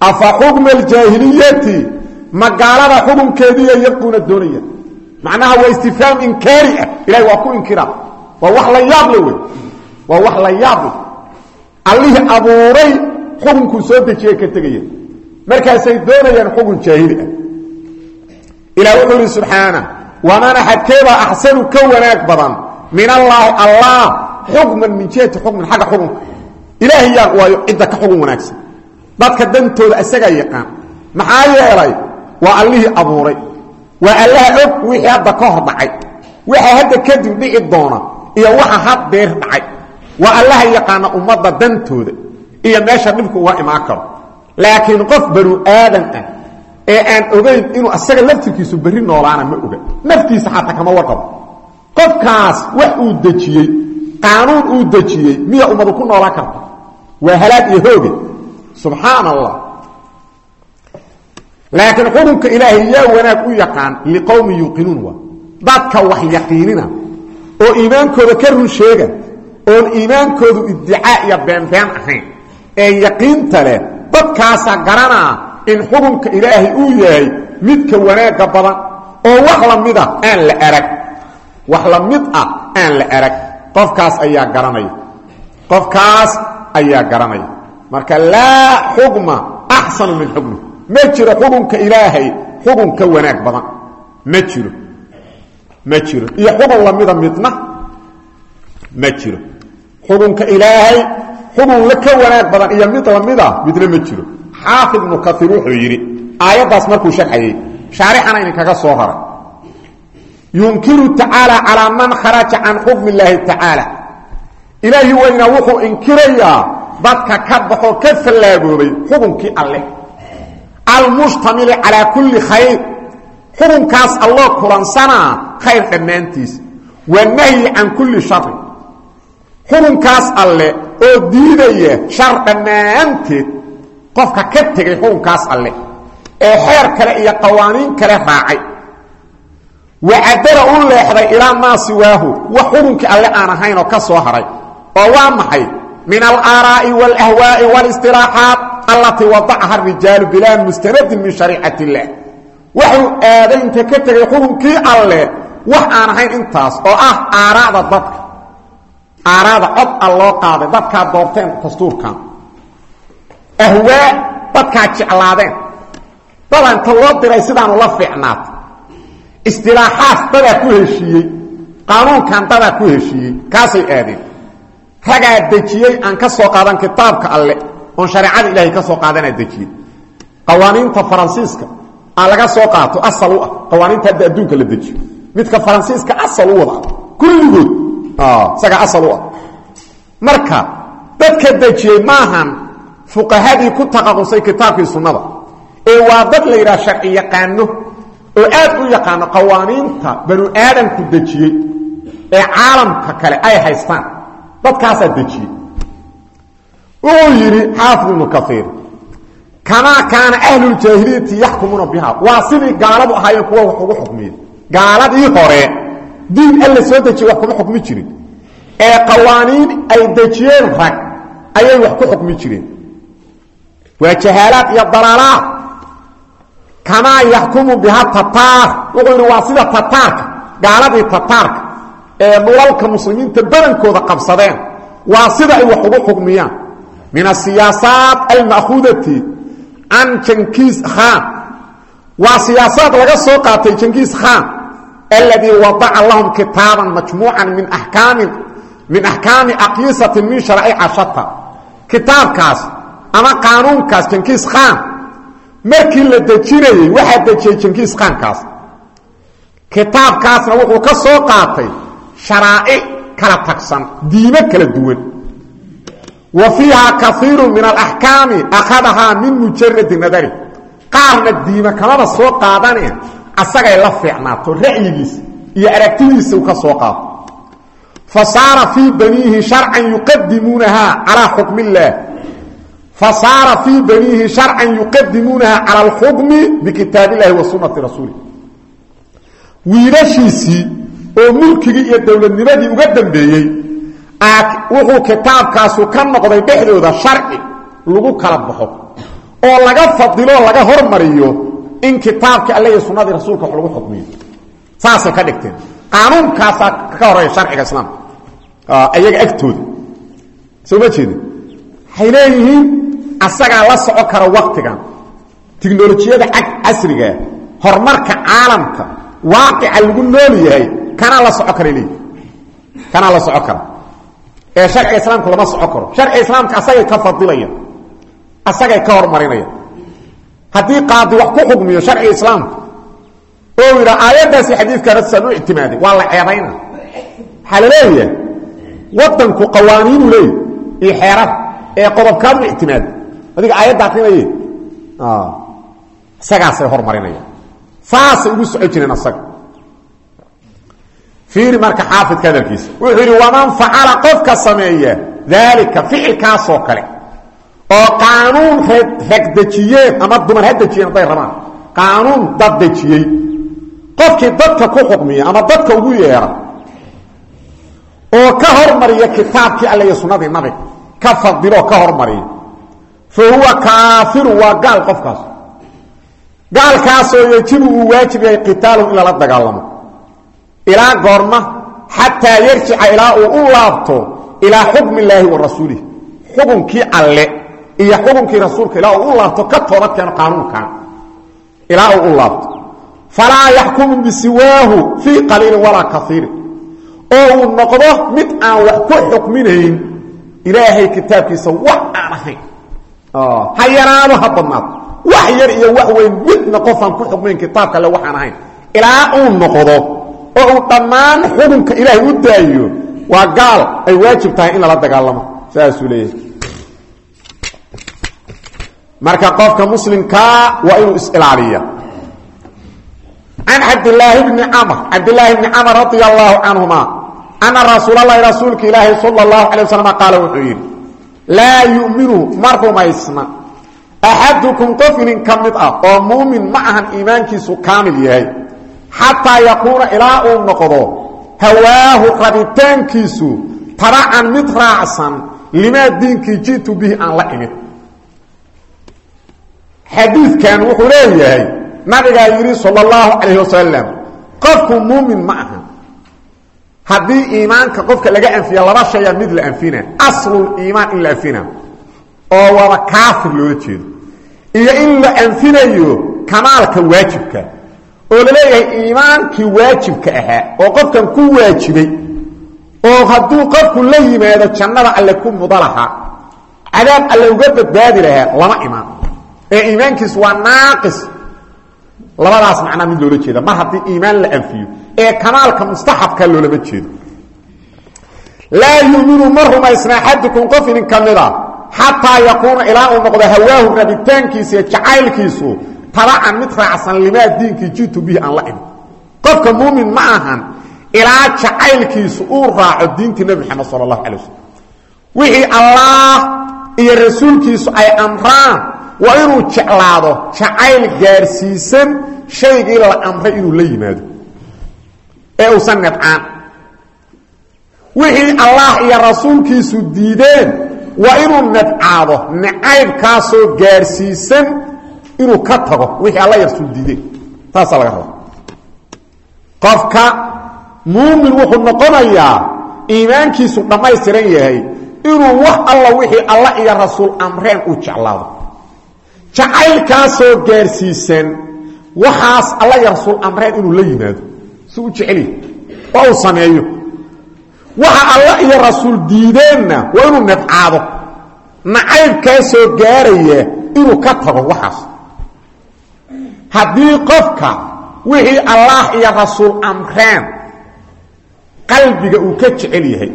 Afa xukma aljaahiliyati magaalada xukunkeediiya yabquuna doonaya macnaha waa istifhaam inkaari ah. Ilahay waa ku inkira waa wax la yaable wey. Waa wax la yaable allihii abuuray xukunkuu soo dejiyey ka tegaya markaasay doonayaan xukun jaahili ah. Ilah wuxuu ihi subxaana waman axadkeebaa axsanu ka xukman min jihati xukmin xagga xukunka ilaahay yaa waayo cidda ka xugun wanaagsan. Dadka dantooda isagaa yaqaan maxaa yeelay? Waa allihii abuuray. Waa allaha og wixii hadda ka hor dhacay. Waxa hadda kadib dhici doona iyo waxa had deer dhacay. Waa allaha yaqaana ummadda dantooda iyo meesha dhibku uga imaan karo. Laakiin qof banu aadan ah ee aan ogayn inuu asaga laftirkiisu berri noolaana ma oga. Naftiisa xataa kama warqabo qofkaas wax uu dejiyey qaanuun uu dejiyey miya ummadu ku noolaan karta waa halaag iyo hooge subxaan allah laakiin xukunka ilaahay yaa wanaag u yaqaan liqowmin yuuqinuun waa dadka wax yaqiinina oo iimaankooda ka run sheega oon iimaankoodu iddicaa iyo beenbeen ahayn ee yaqiinta leh dadkaasaa garanaa in xukunka ilaahay uu yahay midka wanaagga badan oo wax la mid ah aan la wax la mid ah aan la arag qofkaas ayaa garanaya qofkaas ayaa garanaya marka laa xukma axsanu min xukmi. Ma jiro xukunka ilaahay xukun ka wanaag badan. Ma jiro. Ma jiro. Iyo xukun lamida midna ma jiro. Xukunka ilaahay xukun la ka wanaag badan iyo mid lamida midna ma jiro. Xaafid ibnu kaiir wuxuu yidhi aayaddaas markuu sharxayey shaarixana soo haray yunkiru tacaala calaa man kharaja can xukmi illaahi tacaala. Ilaahi weyna wuxuu inkirayaa dadka ka baxoo ka fallaagoobay xukunkii alleh almushtamili calaa kulli khayr. Xukunkaas alloo kulansanaa khayr dhammaantiis. Wanahyi can kulli shari xukunkaas alle oo diidaya shar dhammaanteed qofka ka tegay xukunkaas alleh ee xeer kale iyo qawaaniin kale raacay wacadara u leexday ilaa maa siwaahu wax xukunkii alle aan ahayn oo ka soo haray oo waa maxay min alaaraa'i waalahwaa'i walistiraaxaat allatii wadacaha rijaalu bilaa mustanadin min shariicat illaah waxuu aaday inta ka tegay xukunkii alleh wax aan ahayn intaas oo ah aaraada dadka aaraada cod a qaaday dadkaad doorteen dastuurkan ahwaa dadkaad jeclaadeen dadanka loo diray sidaanu la fiicnaata istilaaxaad dadaa ku heshiiyey qaanuunkan dadaa ku heshiiyey kaasay aadeen. Ragaa dejiyey aan ka soo qaadan kitaabka alle oon shareecada ilaahay ka soo qaadanaa dejiyey. Qawaaniinta faransiiska aa laga soo qaato asal u ah qawaaniinta adduunka la dejiyo. Midka faransiiska asal u wada kulligood isagaa asal u ah. Marka dadka dejiyey maahan fuqahadii ku taqaqusay kitaabkii sunnada ee waa dad la yidhaha sharci oo aad u yaqaano qawaaniinta banu aadamku dejiyey ee caalamka kale ay haystaan. Dadkaasaa dejiyey. Wuxuu yidhi xaafid ibnu kaiir kamaa kaana ahluuljaahiliyati yaxkumuuna biha. Waa sidii gaaladu ahaayeen kuwa wax ugu xukmiya gaaladii hore diin alla soo dejiye wax kuma xukmi jirin. Ee qawaaniin ay dejiyeen rag ayay wax ku xukmi jireen. Waa jahaalaad iyo dalaalaad kamaa yaxkumu biha tataar wuxuu yidhi waa sida tataarka gaaladii tataarka ee dhulalka muslimiinta badankooda qabsadeen waa sida ay wax ugu xukmiyaan min asiyaasaat alma'khuudati can jankiis khan waa siyaasaad laga soo qaatay jankiis khan aladii wadaca lahum kitaaban majmuucan min akaamin min axkaami aqyisatin min sharaica shata kitaabkaas ama qaanuunkaas jankiis khan markii la dejinayey waxaa dejiyey jankiis khankaas kitaabkaasna wuxuu ka soo qaatay sharaa'ic kala tagsan diimo kala duwan. Wa fiiha kaiiru min alaxkaami akhadahaa min mujaradi nadari. Qaarna diima kamaba soo qaadaneen asagay la fiicnaato ra'yigiisa iyo aragtidiisa u ka soo qaato. Fa saara fii baniihi sharcan yuqadimuunahaa calaa xukm illaah fa saara fii baniihi sharcan yuqadimuunaha cala alxukmi bikitaab illahi wa sunnati rasuuli wiilashiisii oo mulkigii iyo dowladnimadii uga dambeeyey wuxuu kitaabkaasu ka noqday dhexdooda sharci lagu kala baxo oo laga fadiloo laga hormariyo in kitaabkii alle iyo sunnadii rasuulka wax lagu xukmiyo saasay ka dhigteen qaanuunkaasaa ka horreeya sharciga islaamka ayaga agtooda asagaa la soco kara waktigan tiknolojiyada casrigaa horumarka caalamka waaqica lagu nool yahay kanaa la soco kara leeyihi kanaa la soco kara. Ee sharciga islaamka lama soco karo. Sharciga islaamka asagay ka fadilaya asagay ka hormarinaya. Haddii qaadi wax ku xukmiyo sharciga islaamka oo yidha aayaddaasi xadiidkaana saan u ictimaaday waa la ceebayna waxaa wadanku qawaaniinu leeyahy iyo xeerada ee qodobkaad u ictimaaday adiga aayadda akrinaye isagaasay hormarinaya saasay ugu soco jireen asaga. Marka xaafidka hadalkiisa. Wuxuu yidhi waman facala qofka sameeya daalika ficilkaasoo kale oo qaanuun rag dejiyeen ama dumar ha dejiyeen hadday rabaan. Qaanuun dad dejiyey qofkii dadka ku xukmiya ama dadka ugu yeera oo ka hormariya kitaabkii alle iyo sunnadii nabiga ka fadiloo ka hormariya fa huwa kaafiru waa gaal qofkaas gaalkaasoo yejibu uu waajib yahay qitaaluhu in lala dagaalamo ilaa goorma xataa yarjica ilaa uu u laabto ilaa xukmi illaahi wa rasuulih xukunkii alle iyo xukunkii rasuulka ilaa uu u laabto ka toobad keeno qaanuunkan ilaa uu u laabto falaa yaxkumu bisiwaahu fii qaliilin walaa kaiirin oo ha yaraado ha badnaado. Wax yar iyo wax weyn midna qofaan ku xukmayn kitaabka alle waxaan ahayn. Ilaa uu noqdo oo uu dhammaan xukunka ilaahay u daayo waa gaal ay waajib tahay in lala dagaalamo. Saasuu leeyahay. Marka qofka muslimkaa waa inuu is-ilaaliya can cabdilaahi bni camr cabdilaahi bni camr radia allahu canhuma ana rasuulalahi rasuulka ilaahi sala اllahu alay waslm qaala wuxuu yidhi laa yuminu ma rumaysna. Axadukum qof inin ka mid ah oo muumin ma ahan iimaankiisu kaamil yahay. Xataa yakuuna ilaa uu noqdo hawaahu rabitaankiisu tabacan mid raacsan limaa diinkii ji'tu bihi aan la imid. Xadiidkan wuxuu leeyahay nabigaa yidhi sala allahu calayh wasalam qofku muumin ma aha haddii iimaanka qofka laga anfiya laba shaya mid la anfina asluliimaan in la anfina oo waba kaafir loola jeedo. Iyo in la anfinayo kamaalka waajibka oo la leeyahay iimaankii waajibka ahaa oo qofkan ku waajibay oo hadduu qofku la yimaado jannada alle ku muda lahaa cadaab alle uga badbaadi lahaa lama imaan. Ee iimaankiisu waa naaqis. Labadaas macnaa mid loola jeeda mar haddii iimaan la anfiyo ee kamaalka mustaxabka loolama jeedo. Laa yuminu ma rumaysna axadukum qof idin ka mida xataa yakuuna ilaa uu noqdo hawaahu rabitaankiisa iyo jacaylkiisu tabacan mid raacsan limaa diinkii jitu bihi aan la qofka muumin ma ahan ilaa jacaylkiisu uu raaco diintii nebi moxamed sala allahu calay waslm wixii allaah iyo rasuulkiisu ay amraan waa inuu jeclaado jacayl gaarsiisan shaygii la amray inuu la yimaado ee uusan nabcaan wixii allah iyo rasuulkiisu diideen waa inuu nabcaado nacaybkaasoo gaarsiisan inuu ka tago wixii alla rasuul diideen. Taasaa laga raba qofka muumin wuxuu noqonayaa iimaankiisu dhammaystiran yahay inuu wax alla wixii alla iyo rasuul amreen uu jeclaado. Jacaylkaasoo gaarsiisan waxaas alla iyo rasuul amreen inuu la yimaado si u jeceliy oo uu sameeyo. Waxa alla iyo rasuul diideenna waa inuu nabcaado nacaybkaasoo gaaraya inuu ka tago waxaas. Haddii qofka wixii allaah iyo rasuul amreen qalbiga uu ka jecel yahay.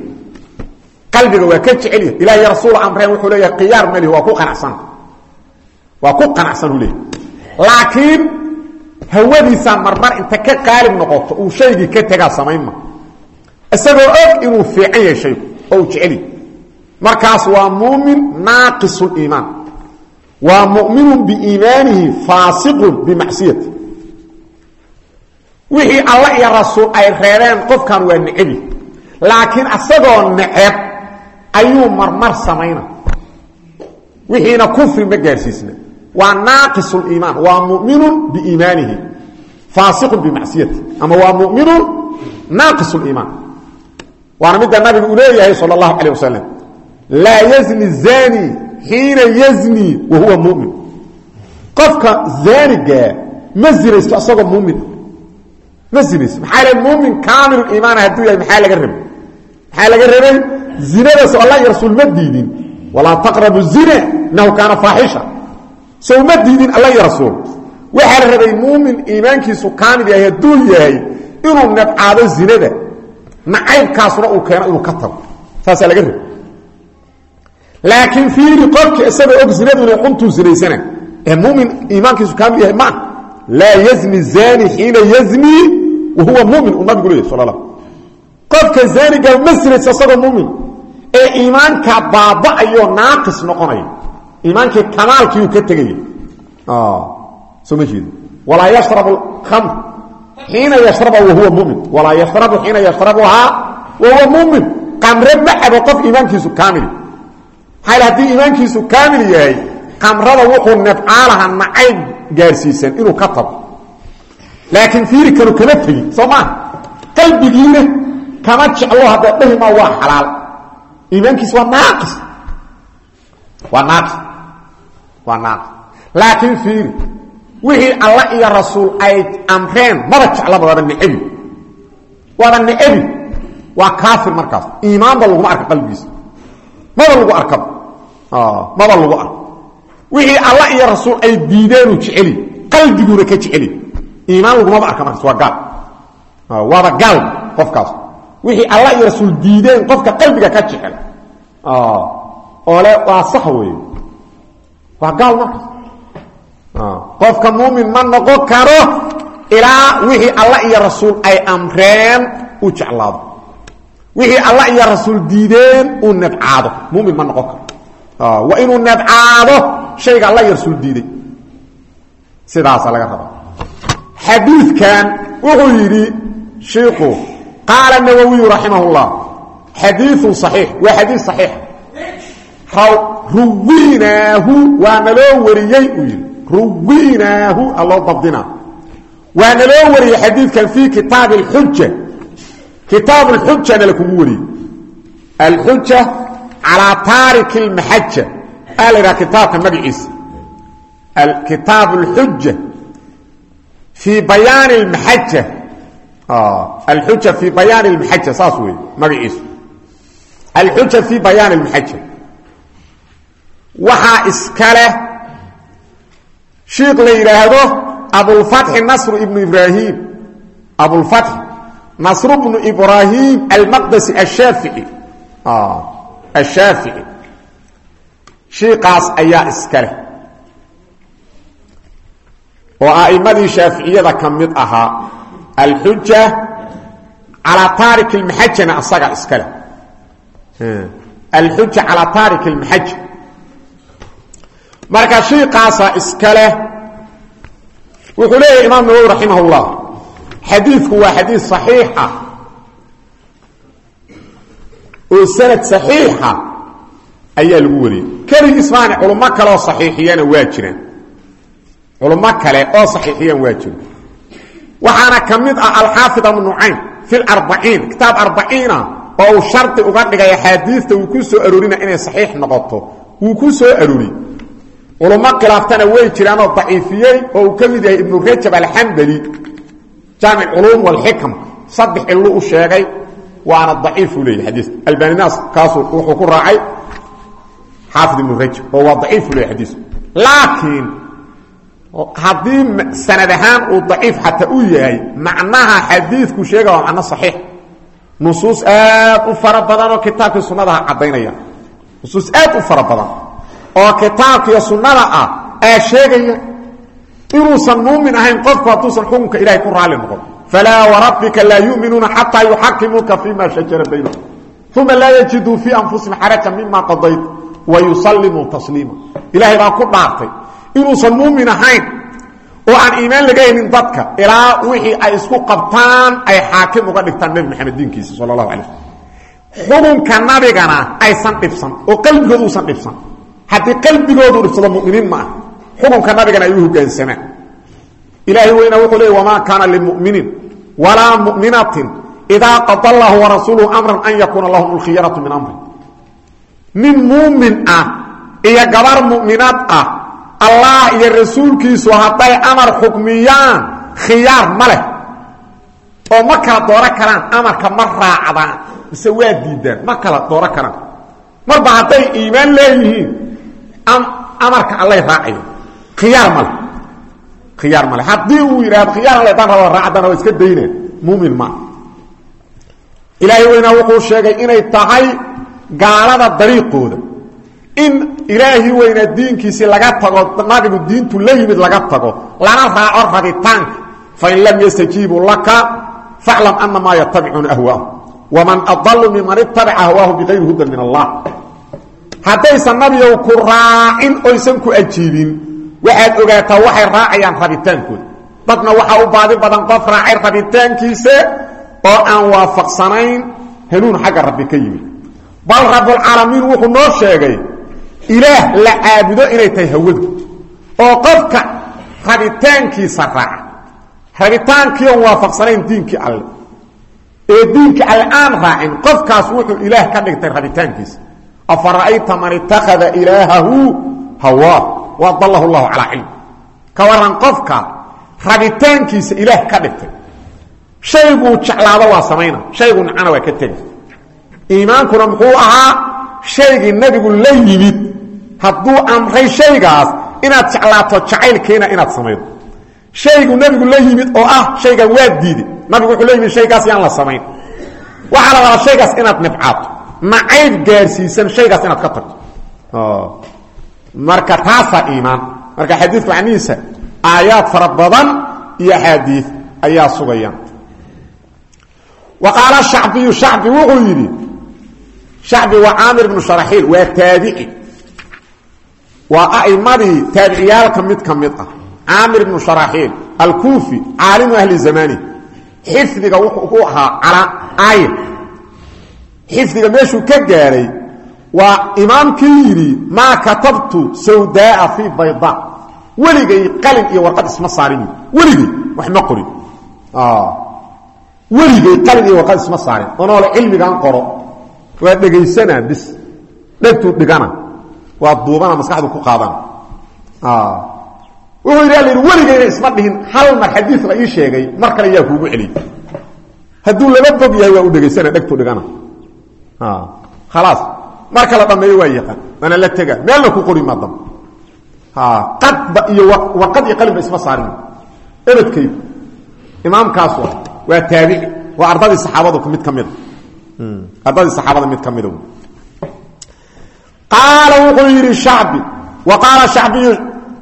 Qalbiga waa ka jecel yahay. Ilah iyo rasuul waa ku qanacsan. Waa hawadiisaa marmar inta ka qaalib noqoto uu shaygii ka tegaa samaynma isagoo og inuu fiican yahay shaygu oo uu jecel yahy markaas waa muumin naaqisuliimaan waa mu'minun biiimaanihi faasiqun bimacsiyati. Wixii alla iyo rasuul ay reebeen qofkan waa necabi laakiin asagoo neceb ayuu marmar samayna. Wixiina kufri ma gaarsiisna waa naaqisuliimaan waa muminun biiimaanihi faasiqun bimacsiyati ama waa muminun naaqisuliimaan waana midda nabigu uu leeyahay sal اllahu calيه wasalam laa yazni zani xiina yazni wa huwa mumin qofka zaanigaa ma zinaysto asagoo muumin ma zinaysto maxaa l muumin kaamil iimaan hadduu yahay maxaa laga rabay maxaa laga rabay zinadaas allah iyo rasuul ma diidin walaa taqrabu zina inahu kaana faaxisha sow ma diidin alla iyo rasuul. Waxaa la rabay muumin iimaankiisu kaamil yahay hadduu yahay inuu nabcaado zinada nacaybkaasuna uu keeno inuu ka tago. Saasaa laga rabay. Laakiin fiiri qofki isagoo og zinadu inay xuntuu zinaysana ee muumin iimaankiisu kaamil yahay maa laa yazni zani xiina yazni wa huwa mumin uu nabigu leeyahy sal qofka zaaniga ma sinaysa isagoo muumin. Ee iimaanka baaba'ayo naaqis noqonaya iimaankii kamaalkiiuu ka tegaya soo ma jeedo walaa yashrabu khamr xiina yashraba wahuwa mumin. Walaa yashrabu xiina yashrabuhaa wahuwa mumin. Qamre ma cabo qof iimaankiisu kaamil. Maxaa haddii iimaankiisu kaamil yahay qamrada wuxuu nebcaalaha nacayb gaarsiisan inuu ka tago. Laakiin fiiri kanu kama tegi soo maa qalbigiina kama jeclo hadda dhahima waa xalaal. Iimaankiis waa naaqis. Waa naaqis waa naaqis laakiin fiiri wixii alla iyo rasuul ay amreen maba jeclaba waaba necabi waaba necabi waa kaafir markaas. Iimaanba laguma arka qalbigiisa. Maba lagu arkaba maba lagu arko wixii alla iyo rasuul ay diideenuu jeceli qalbiguuna ka jeceli. Iimaan lagumaba arka markaas. Waa gaal. Waaba gaal qofkaas. Wixii alla iyo rasuul diideen qofka qalbiga ka jecel. Oo le waa sax weeye waa gaal markaas qofka muumin ma noqon karo ilaa wixii alla iyo rasuul ay amreen uu jeclaado wixii alla iyo rasuul diideen uu nabcaado muumin ma noqon karo waa inuu nabcaado shayga alla iyo rasuul diiday sidaasa laga raba xadiidkan wuxuu yidhi shiiku qaala nawowiyu raximah اllah xadiiu صaxiix waa xadiid صaxiix ruwinaahu waa naloo wariyey uu yidhi ruwinaahu aloo dabdina waa naloo wariyey xadiidkan fii kitaab اlxuja kitaab اlxujana lakugu wariyey alxuja calaa taariki اlmaxaja aa la yidhaha kitaabka magaciisa kitaab اlxuja fii bayaan اlmaxaja alxuja fii bayaan اlmaxaja saas wey magaciisu alxuja fii bayaan اlmaxaja waxaa iska leh shiik la yidhaahdo abulfatxi nasr ibnu ibraahim abulfatxi nasr bnu ibrahim almaqdasi ashaafici ashaafici shiikaas ayaa iska leh oo a'imadii shaaficiyada ka mid ahaa alxuja calaa taarik اlmaxajana asaga iska leh alxuja calaa taarik اlmaxaj marka shiikaasaa iska leh wuxuu leeyahay imaam nawowi raximah اllah xadiidku waa xadiid صaxiixa oo sanad صaxiixa ayaa lagu wariyey keligiis maana culummo kale oo saxiixiyana waa jiraan culummo kale oo saxiixiyaan waa jiro waxaana ka mid ah alxaafid abu nucaym fi larbaciin kitaab arbaciina oo uu shardi uga dhigay axaadiista uu ku soo aroorina inay saxiix noqoto wuu ku soo aroori culummo khilaaftana way jiraanoo oo uu ka mid yahay ibnu rajab alxambali jaamic culuum walxikam saddex cillu u sheegay waana daciifuu leeyahy xadiiska albaninaas kaasuu wuxuu ku raacay xaafid ibnu rajab oo waa daciifuu leeyahy xadiisku laakiin haddii sanad ahaan daciif xataa u yahay macnaha xadiidku sheega waa macno saxiix. Nusuus fara badan oo kitaabkii sunnadaha caddaynaya. Nusuus aad fara badan oo kitaabkiiyo sunnada ah aa sheegaya inuusan muumin ahayn qofku hadduusan xukunka ilahay ku raalli noqon. Falaa warabbika laa yuminuuna xataa yuxakimuuka fima shajara baynahum. Uma laa yajiduu fii anfusihim xarajan mima qadayt wa yusallimuu tasliima ilahay baa ku dhaartay inuusan muumin ahayn oo aan iimaan laga helin dadka ilaa wixii ay isku qabtaan ay xaakim uga dhigtaan nebi maxamed diinkiisa sal allahu alay slm xukunka nabigana aysan dhibsan oo qalbigoodu uusan dhibsan haddii qalbigoodu dhibsado muminiin ma ah xukunka nabigana ay u hogaansamaan ilaahay weyna wuxuu leey wamaa kaana limuminiin walaa muminatin idaa qada allahu warasuuluhu amran an yakuuna lahum lkhiyaratu min amri. Nin muumin ah iyo gabar muminaad ah allah iyo rasuulkiisu hadday amar xukmiyaan khiyaar ma leh. Oo ma kala dooro karaan amarka ma raacdaan mise waa diidaan ma kala dooro karaan. Marba hadday iimaan leeyihiin amarka allay raacayo. Khiyaar male. Khiyaar male. Haddii uu yidhahdo khiyaar alle daan raba raacdana waa iska daynaan muumin maa ilaahay weynaa wuxuu sheegay inay tahay gaalada dariiqooda. In ilaahi weynaa diinkiisii laga tago nabigu diintu la yimid laga tago lana raaco rabitaanka fain lam yastajiibuu laka faclam anamaa yatabicuuna ahwaahum waman adalu miman itabaca hawaahu bikayri hudan min allah haddaysan nabigow ku raacin oysan ku ajiibin waxaad ogaataa waxay raacayaan rabitaankooda. Dadna waxaa u baadi badan qof raacay rabitaankiisa oo aan waafaqsanayn hanuun xagga rabbi ka yimid. Bal rabulcaalamiin wuxuu noo sheegay ilaah la caabudo inay tahay hawadu. Oo qofka rabitaankiisa raaca rabitaankii oon waafaqsanayn diinkii alle. Ee diinkii alle aan raacin qofkaas wuxuu ilaah ka dhigtay rabitaankiisa afara'ayta man ittakhada ilaahahu hawaa waadalahu llahu calaa cilm ka waran qofka rabitaankiisa ilaah ka dhigtay shayguu jeclaado waa samayna shayguu nacana waa ka tegi iimaankuna muxuu ahaa shaygii nabigu la yimid hadduu amray shaygaas inaad jeclaato jacaylkiina inaad samaydo shaygu nabigu la yimid oo ah shaygan waa diiday nabigu wuxuu la yimid shaygaas yaan la samayn waxaa la rabaa shaygaas inaad nibcaato nacayb gaarsiisan shaygaas inaad ka tagto. Marka taasaa iimaan. Marka xadiidku macnihiisa aayaad fara badan iyo axaadii ayaa sugayaan. Wa qaala shacbiyu shacbi wuxuu yidhi shacbi waa caamir bnu sharaxiil waa taabici. Waa a'imadii taabiciyaalka mid ka mid ah. Caamir bnu sharaxiil alkuufi caalimu ahli zamani xifdiga wuxuu ku ahaa calaa aaya xifdiga meeshuu ka gaaray waa imaamkii yidhi maa katabtu sawdaaa fii bayda. Weligay qalin iyo warqad isma saarin weligay wax ma qorin. Weligay qalin iyo warqad isma saarin. Onoole cilmigan qoro. Waa dhegaysanaa bis. Dhegtuu dhigana. Waa duubana maskaxdu ku qaadana. Wuxuu yidhi al yidhi weligayna isma dhihin. Hal mar xadiis la ii sheegay. Mar kale yaa kuugu celiyey hadduu laba bog khalaas marka la dhameeyo waa yaqaan. Waana la tega meelna ku qori maadam qadba iyo warqad iyo qalinba isma saarin. Ebadkaydu imaamkaasu ah waa taabici. Waa ardadii saxaabadu mid ka mida ardadii saxaabada mid ka mida qaala wuxuu yidhi shacbi wa qaala shacbiyu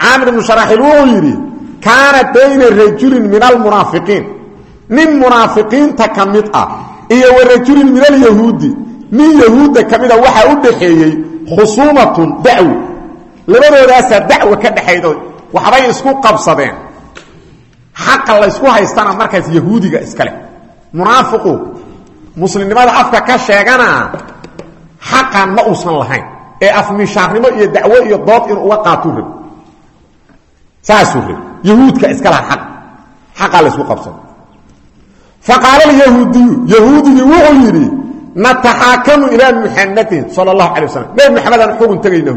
caamir ibnu sharaxiil wuxuu yidhi kaana bayna rajulin min almunaafiqiin nin munaafiqiinta ka mid ah iyo wa rajulin min alyahuudi nin yahuudda ka mida waxaa u dhaxeeyey khusuumatun dacwi. Labadoodaasaa dacwa ka dhexaydo waxbay isku qabsadeen. Xaqa laysku haystana markaas yahuudiga iskale. Munaafiqu muslimnimada afka ka sheegana xaqan ma uusan lahayn. Ee afmishaarnimo iyo dacwo iyo dood inuu uga qaatuu rab saasuu rab yahuudka iska laha aq xaqaa laysku qabsado fa qaala alyahuudiyu yahuudigii nataxaakamu ilaa muxamadin sal allahu alay waslam nebi maxamedaan xugun tegayna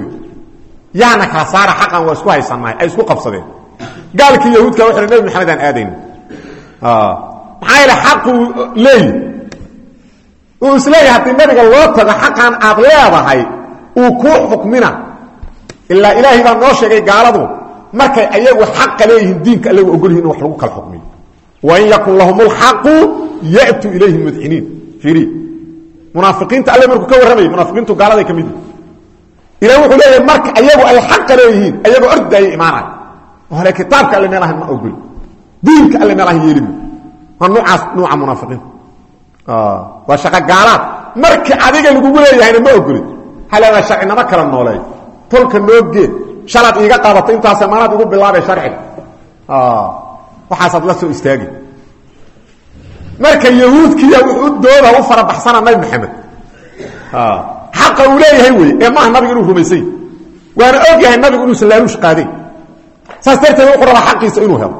yaana kala saara xaqan waa isku haysanahay ay isku qabsadeen. Gaalkii yahuudka wuxu nebi maxamed aan aadayna maxaa yaele xaquu leeyi uu is leeyahay haddii nabiga loo tago xaqan aad leedahay uu kuu xukmina. Ilaa ilaahay baa noo sheegay gaaladu markay ayagu xaqa leeyihiin diinka allagu ogolyihin in wax lagu kala xukmiyo. Wain yakun lahum lxaqu ya'tuu ilayhi mudciniin fiiri munaafiqiinta alle markuu ka warramayay munaafiqiintu gaaladay ka mid wuxuu leeyahay marka ayagu ay xaqa leeyihiin ayagoo ordaaya imaanaya hole kitaabka alle meel ahan ma ogoli diinka alle meel ahan yeelimi waa nuucaas nuuca munaafiqiinta waa shaqa gaalaad. Marka adiga lagugu leeyahayna ma ogoli haleedaa sharcinamo kala nooleey tolka noo geed shalaad iiga qaadato intaase manaad igu bilaabay sharciga waxaasaad la soo istaagi marka yahuudkiya wuxuu dooda u farabaxsana nabi maxamed. Xaqa uu leeyahay wey ee maaha nabiga inuu rumaysay. Waana og yahay nabigu inuusan laaluush qaadayn saas darteed wuxuu rabaa xaqiisa inuu helo.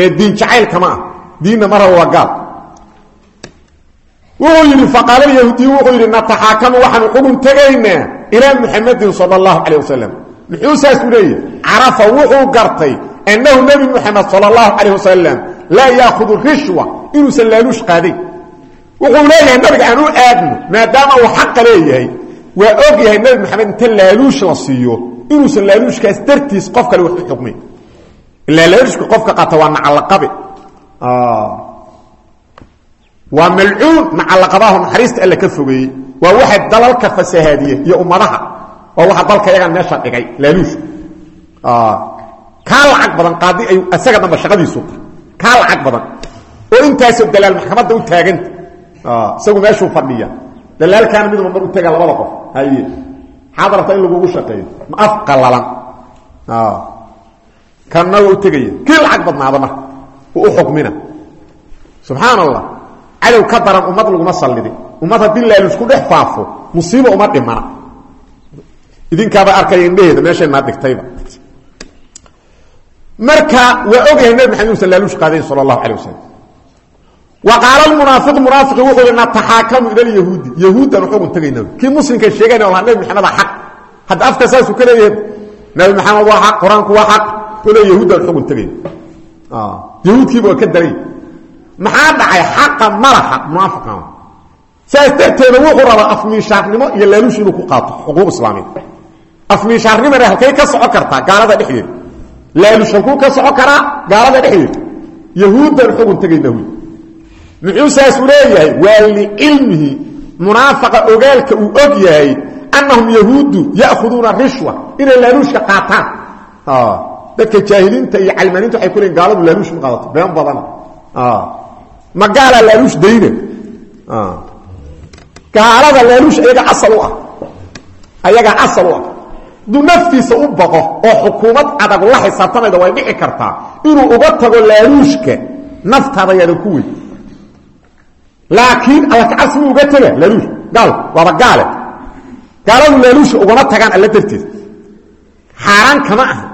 Ee diin jacaylkama ah diinna maraba waa gaal. Wuxuu yidhi faqaala yahuudiy wuxuu yidhi nataxaakamu waxaanu xugun tegaynaa ilaa muxamadin sal allahu calayh wasalam muxuu saasuu leeyahy carafa wuxuu gartay annahu nebi muxamed sal allahu calayh wasalam laa yaahudu rishwa inuusan laaluush qaadayn wuxuu leeyahay nabiga aan u aadno maadaama uu xaqa leeyahay waa og yahay nebi maxamed inta laaluush la siiyo inuusan laaluushkaas dartiis qof kale wax u xukmayn ilaa laaluushka qofka qata waa nacalaqabe waa malcuun nacalaqabaho naxariista alle ka fogeeyey. Waa waxa dalalka fasahaadiye iyo ummadaha. Waa waxa dalka yagan meesha dhigay laaluushka kaa lacag badan qaadi ay isaga dhanba shaqadiisu. tahay kaa lacag badan. Oo intaasoo dalaal maxkamadda u taaganta isagu meeshuu fadhiya. Dalaalkaana miduma mar u taga labada qof. Haye maxaad in lagugu shaqeeyo? Ma af qalalan. Kanna waa u tegaya kii lacag badnaada marka xukmina. Subxaan allah cadow ummad laguma sallidin ummad haddii laaluusku dhex faafo musiiba uma dhimana. Idinkaaba arkaya indheheeda meeshaynaa dhigtayba marka waa ogyahay nebi maxamed usan laaluush qaadayn sala allahu calay wasalam wa qaala lmunaafiq munaafiqi wuxuu yihi nataxaakamu ila lyahuudi yahuuddanu xugun tegayna kii muslimka sheegayna lahaa nebi maxamed a xaq. Hadda afka saasuu ka leeyahay nebi maxamed waa xaq qur'aanku waa xaq. U le yahuuddanu xugun tegayna yahuudkiiba waa ka daray. Maxaa dhacay? Xaqa malaha munaafiqan saas darteeda wuxuu rabaa afmiishaarnimo iyo laaluush inuu ku qaato xuquuq islaamiya afmiishaarnimana halkay ka laaluush halkuu ka soco karaa gaalada dhexdeeda yahuuddan xugun tegayna wy muxuu saasuu leeyahay? Waa licilmihi munaafaqa ogaalka uu og yahay annahum yahuuddu ya'khuduuna rishwa inay laaluushka qaataan. Dadka jaahiliinta iyo calmaaniinta waxay ku leeyiin gaaladu ma qaadato been badana ma gaalaa laaluush dayna gaalada laaluush ayaga asal u ah. Ayagaa asal u ah hadduu naftiisa u baqo oo xukuumad adag la xisaabtamayda way dhici kartaa. Inuu uga tago laaluushka naftaada yaadan ku weyn laakiin alla kacabsi mu uga tega laaluush gaal waaba gaale. Gaaladu laaluusha ugama tagaan alla darteed. Xaaraan kama aha.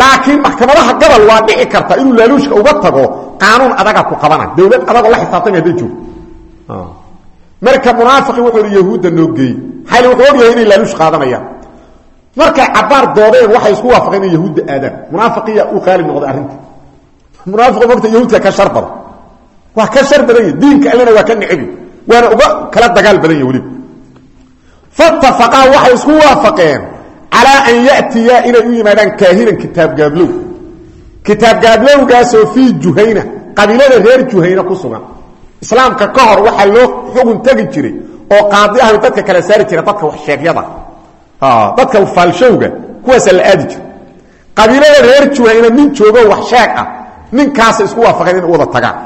Laakiin maxkamadaha gobol waa dhici karta inuu laaluushka uga tago qaanuun adaga ku qabana. Dowlad adagoo la xisaabtamay hadday joogto marka munaafiqi wuxuu yahuudda noo geeyey. Xayl wuxuu ogyahay inay laaluush qaadanayaan markay cabaar doodeen waxay isku waafaqeen yahuudda aadaan. Munaafiqiya uu qaalib noqday arrinta. Munaafiqu mogta yahuudka ka shar badan. Ka shar diinka allena waa ka necebi waana uga kala dagaal badan yahy weliba. Waxay isku waafaqeen calaa an yatiyaa inay u yimaadaan kaahinan kitaab gaablow. Kitaab gaablowgaasoo fii juhayna qabiilada reer juhayna ku sugan. Islaamka ka hor waxaa loo xugun tegi jiray oo qaadi ah dadka kala saari jira dadka waxsheegyada dadka faalshowga kuwaasa la aadi jira qabiilada reer juhayna nin joogo wax sheeg ah. Ninkaasa isku waafaqeen in wada tagaan.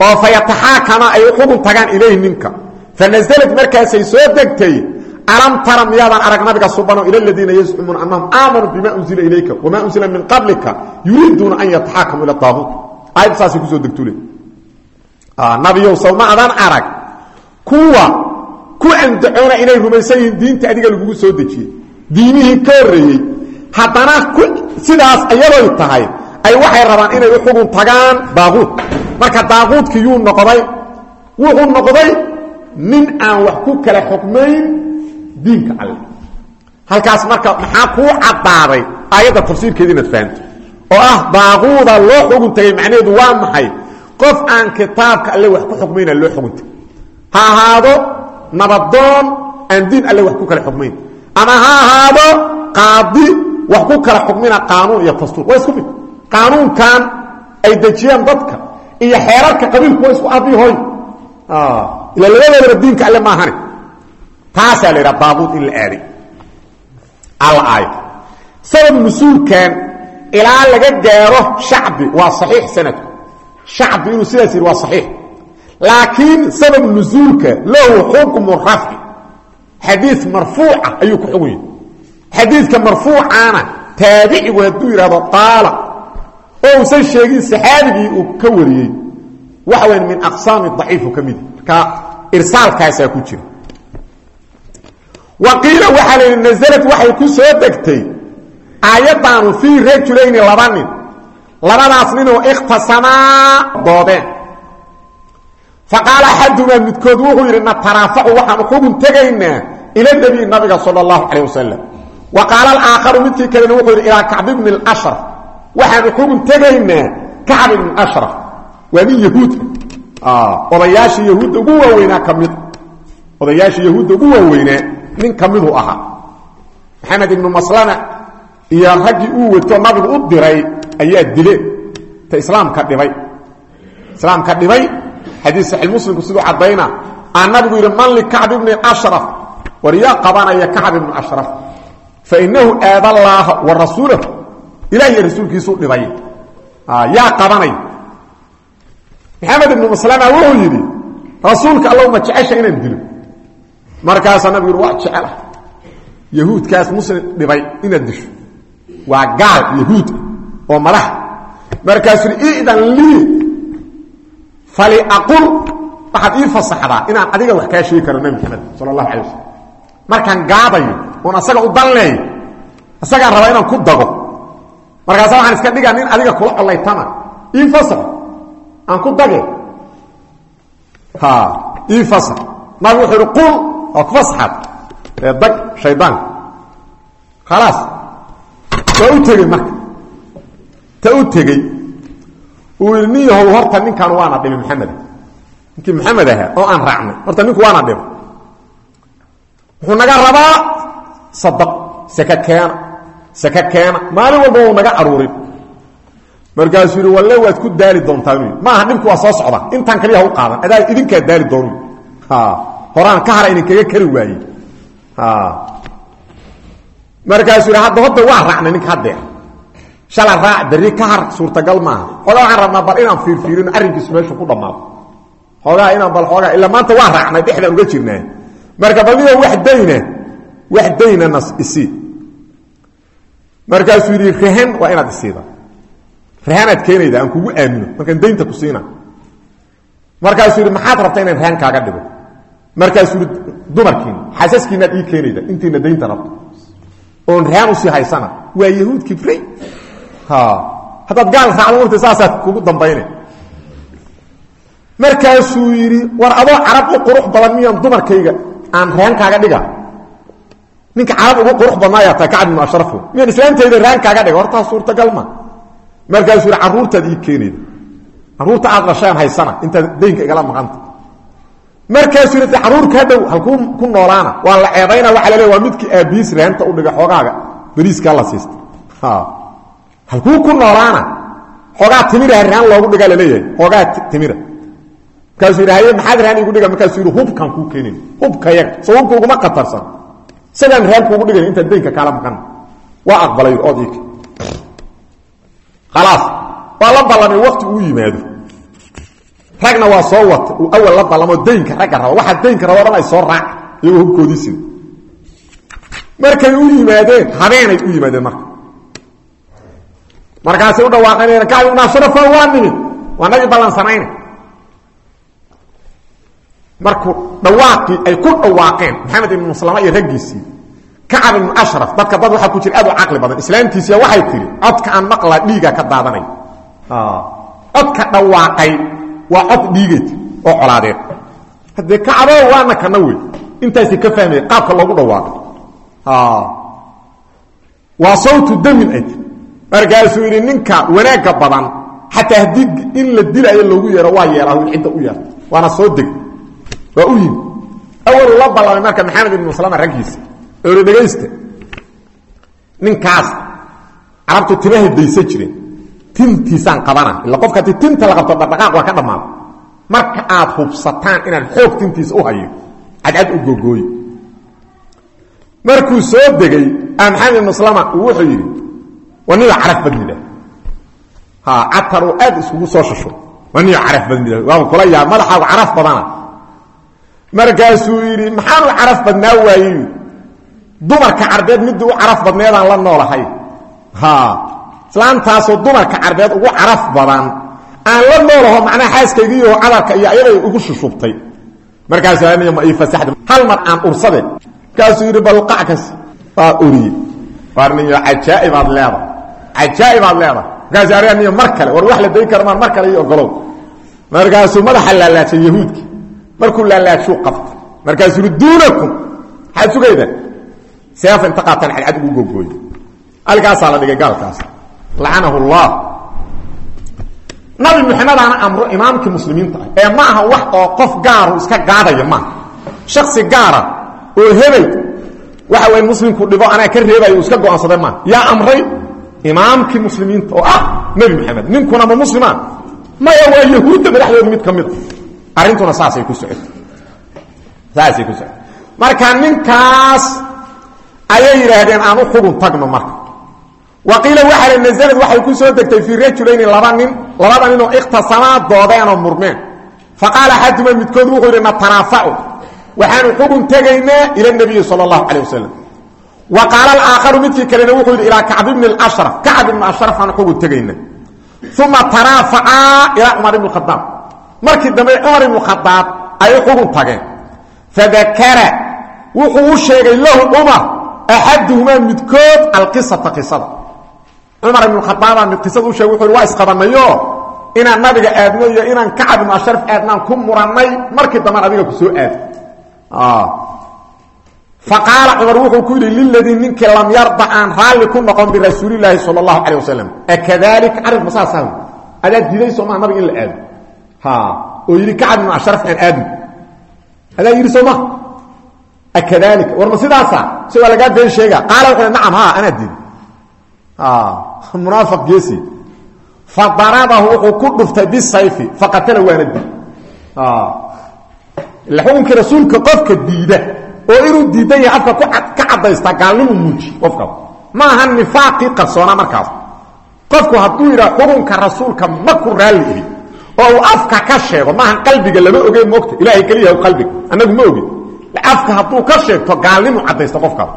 Oo fa yataxaakama ay xugun tagaan ilayhi ninka. Fa nasalad markaasay soo degtay alam tara miyaadan arag nabiga subano ila ladiina yazcumuuna annahum aamanuu bima unzila ilayka wamaa unzila min qablika yuriiduuna an yataxaakamu ila daabuut aayad saasay ku soo degtule nabiyow sow ma adan arag kuwa ku andacoona inay rumaysan yihiin diinta adiga lagugu soo dejiyey. Diimihii ka horreeyey. Haddana sidaas ayadoy tahay ay waxay rabaan inay u xugun tagaan daaquud. Marka daaquudkii yuu noqday wuxuu noqday nin aan wax ku kala xukmayn diinka alle. Halkaas marka maxaa kuu caddaaday aayadda tafsiirkeeda inaad oo ah daaquuda loo xugun tagay macnaheedu waa maxay? Qof aan kitaabka alle wax ku xukmayna loo xugun tagay. Ha ahaado nabadoon aan diin alle wax ku kala xukmayn ama ha ahaado qaadi wax ku kala xukmina qaanuun iyo dastuur. Waa isku mid. Qaanuunkan ay dejiyaan dadka iyo xeerarka qabiilku waa isku abi hoy. Ila labadoodaba diinka alle maahane taasaa la yidhaha daabuud in la aaday al aayo sabab nusuulkan ilaa laga gaaro shacbi waa saxiix sanadku shacbi inuu sidaas yidhi waa saxiix laakiin sabab nusuulka lahu xukmu rafci. Xadiid marfuuca ayuu ku xugun yahay xadiidka marfuucaana taabicigu hadduu yidhahdo taala oo uusan sheegin saxaabigii uu ka wariyey. Waxa weya min aqsaami daciifu ka midi marka irsaalkaasaa ku jira. Wa qiila waxaa la yidhi nasalad waxay ku soo fa qaala axadumaa midkood wuxuu yidhi nataraafacu waxaanu xugun tegaynaa ila nebiy nabiga sala allahu calayh wasalam wa qaala alaakharu midkii kalena wuxuu yidhi ilaa kacb ibni ashraf waxaanu xugun tegaynaa kacb ibni ashraf waa nin yahuud. Odayaashii yahuudda ugu waaweynaa ka mid. Odayaashii yahuudda ugu waaweynaa nin ka miduu ahaa maxamed ibnu maslama iyo raggii uu wato nabigu u diray ayaa dileen ta islaamka dhibay. Islaamka dhibay xadiis saxiix muslimku siduu caddayna aa nabigu yidhi man likacb ibni ashraf war yaa qabanaya kacb ibnu ashraf. Fa inahu aada allaaha wa rasuulahu ilah iyo rasuulkiisuu dhibay. Yaa qabanay. Maxamed ibnu maslama wuxuu yidhi rasuulka allowma jecesha inaan dilo. Markaasaa nabigu yidhi waa jecela yahuudkaas muslim dhibay inaad disho. Waa gaal yahuud oo madax markaasuu yidhi idan lii faliaqul waxaad ii fasaxdaa inaan adiga wax kaa sheegi karo nabi maxamed sala allahu calay wasalam markaan gaadayo oon asaga u danleeyo asagaan rabaa inaan ku dago. Markaasa waxaan iska dhigaa nin adiga kula collaytama ii fasax aan ku dage. Ii fasax. Nabi wuxuu ihi qul oo ku fasaxaad. Ee dag shaydaanka khalaas waa u tegey marka. Ta u tegey uu yidhi nin yahow horta ninkan waana dhibay maxamed ninkii maxamed ahaa oo aan raacnay. Horta ninku waana dhibay. Wuxuu naga rabaa sadaq saka keena saka keena. Maalin walba uu naga aruurin markaasuu yidhi walle waad ku daali doontaa inuu yidhi. Maaha dhibku waa soo socda intaan kaliya ha u qaadan. Adaa idinkaa daali doonu horaan ka hara idinkaga kari waaye markaasuu yidhi hadda hadda waa raacnay ninka haddeer shala raac berri ka har suurtagal maaha. Xoogaa waxaan rabnaa bal inaan fiirfiirino arrinkiisu meeshu ku dhammaado. Xoogaa inaan bal xoogaa illa maanta waa raacnay dhexdaan uga jirnaa. Marka bal midoo wax dayna wax daynana isii markaasuu yidhi rahan waa inaad isiida rahanaad keenayda aan kugu aamino. Markaan daynta ku siina markaasuu yidhi maxaad rabta inaan rahan kaaga dhigo? Markaasuu yidhi dumarkiina xaasaskiinaad ii keenayda intiina daynta rabto. Oon rahan u sii haysana waa yahuud kibray haddaad gaal raacdo marta saasaa kugu dambayna markaasuu yidhi war adoo carab u qurux badan miyaan dumarkayga aan rahan kaaga dhiga? Ninka carab ugu qurux badnaayaa taa kacab ibnu ashrafo miyaan islaamtayda rahan kaaga dhiga? Hortaa suurtagal ma. Markaasuu yidhi carruurtaad ii keenayda. Carruurta aad dhasheen haysana intaad daynka igala maqanta. Markaasuu yidhi carruurka hadhow halkuu ku noolaana waa la ceebayna waxa la leey waa midkii aabiis rahanta u dhiga xoogaaga. Beriiskaa la siista halkuu ku noolaana xoogaa timiraha rahan loogu dhigaa la leeyahay xoogaa timira. Markaasuu yidhi haye maxaad rahan igu dhiga? Markaasuu yidhi hubkan kuu keenin hubka yaga soo hubka uguma qatarsan isagaan raan kuugu dhigay intaan daynka kaala maqan. Waa aqbalay ood ik khalaas waa la uu yimaado. Ragna waa soo wata uu la ballamo daynka ragga raba waxaa daynka raba o soo raac iyagoo hubkoodii sida markay u yimaadeen habeenay u yimaadeen marka markaasay u dhawaaqanayeen kacbi ibn ashrafa waa nimid waa nagii ballansanayna markuu dhawaaqii ay ku dhawaaqeen maxamed ibn muslama iyo raggiisii kacab ibnu ashraf dadka dad waxaa ku jira aad u caqli badan. Islaamtiisiya waxay tihi codka aan maqlaa dhiiga ka daadanay codka dhawaaqay waa cod dhiigay oo colaadeed. Haddee kacabo waana kana wey intaasi ka fahmaya qaabka loogu dhawaaqay. Waa sawtu damin ay tii markaasuu yidhi ninka wanaagga badan xataa haddii in la dilaayo loogu yeero waa yeeraa cidda u yeerta waana soo deg waa u yimi awalu la ballamay marka maxamed ibn muslama raggiisa ooli dhegaysta ninkaas carabtu timahay daysan jireen. Tintiisaan qabana illa qofka tinta la qabto dhaqdhaqaaq waa ka dhammaada marka aad hubsataan inaan xoog tintiisa u hayo cadcad u gogooye markuu soo degay maxamed ibn muslama wuxuu yidhi waa niyo caraf ha catar uu aad iskugu soo shasho waa niyo caraf badnida waaba kula yaa madaxaagu caraf badana. Markaasuu yidhi maxaanu caraf badnaa waaye? Dumarka carbeed midii u caraf badneedaan la noolahay. Islaantaasoo dumarka carbeed ugu caraf badan aan la noolaho macnaha xaaskaygiiyo cadarka iyo ayaday ugu shushubtay. Markaasu hal mar aan ursade markaasuu yidhi balqackas waa oriye warniyo cajaa'ibaad leeda cajaa'ibaad leeda markaasu ariga niyo mar war wax la dayn kara maan mar kale iyo ogolow. Markaasuu madaxa yahuudki markuu laalaashuu qabtay. Markaasuu yidhi duunakum. Maxaad sugayda seefa inta qaataan cadcad ugu gogooye halkaasaa la dhigay gaalkaas. Lacanahu llah nabi maxamedana amro imaamkii muslimiinta ah. Ee ma wax qof gaaru iska gaadaya maaha shaksi gaara oo hebel waxa way muslimku dhibo anaa ka reebayo iska go'aansaday maaha yaa amray imaamkii muslimiinta oo ah nebi maxamed. Ninkunama muslima maya waa yahuudda madaxdooda mid ka mida saasay ku socotay. Saasay ku socotay. Marka ninkaas ayay yidhaahdeen aan xugun tagno marka. Wa qiila la nazalad waxay ku soo degtay fii rajulayni laba nin labada ninoo ikhtasamaa doodeenoo murmeen. Fa qaala axaduma midkood wuxuu yidhi natanaafacu waxaanu xugun tegaynaa ila nabiyi sala allahu calah wa qaala alaakharu midkii kalena wuxuu yidhi ilaa kacb ibni ashraf kacb ibni ashraf aanu xugun tegaynaa uma tanaafacaa ilaa cumar ibn khadaab markii dambe cumar ibnu khadaab ayay xugun tageen. Fadakara wuxuu u sheegay lahu cumar axaduhumaa midkood alqisata qisada. Cumar ibnu khadaabaa mid qisada u sheegay wuxu hi waa isqabanayo inaan nabiga aadno iyo inaan kacab ibnu ashraf aadnaan ku murannay markii dambean adiga ku soo aado faqaala cumar wuxuu ku yidhi liladii ninkii lam yarda aan raalli ku noqon birasuulilaahi sal allahu calay wasalam akadalika e arrinku saasaa adaad diiday sooma nabiga in la aado. Oo yidhi kacab ibnu asharaf aan aadi adaa yidhi sooma akadalika war ma e sidaasa se waa lagaa been sheega qaala wuxuu nacam ha anaa diiday munaafiq geesi. Fa darabahu wuxuu ku dhuftay bisayfi faqatala waana dil ila xukunka rasuulka qofka diida oo inuu diidan yahay afka ka cadaystaa gaalnimu muuji qofka. Ma aha nifaaqii qarsoonaa markaas. Qofku hadduu yidhaha xukunka rasuulka ma ku raalli oo afka ka sheego maaha qalbiga lama ogeen moogta. Ilahay keliya qalbiga annagu ma ogin afka hadduu ka sheegto gaalnimu cadaysta qofkaas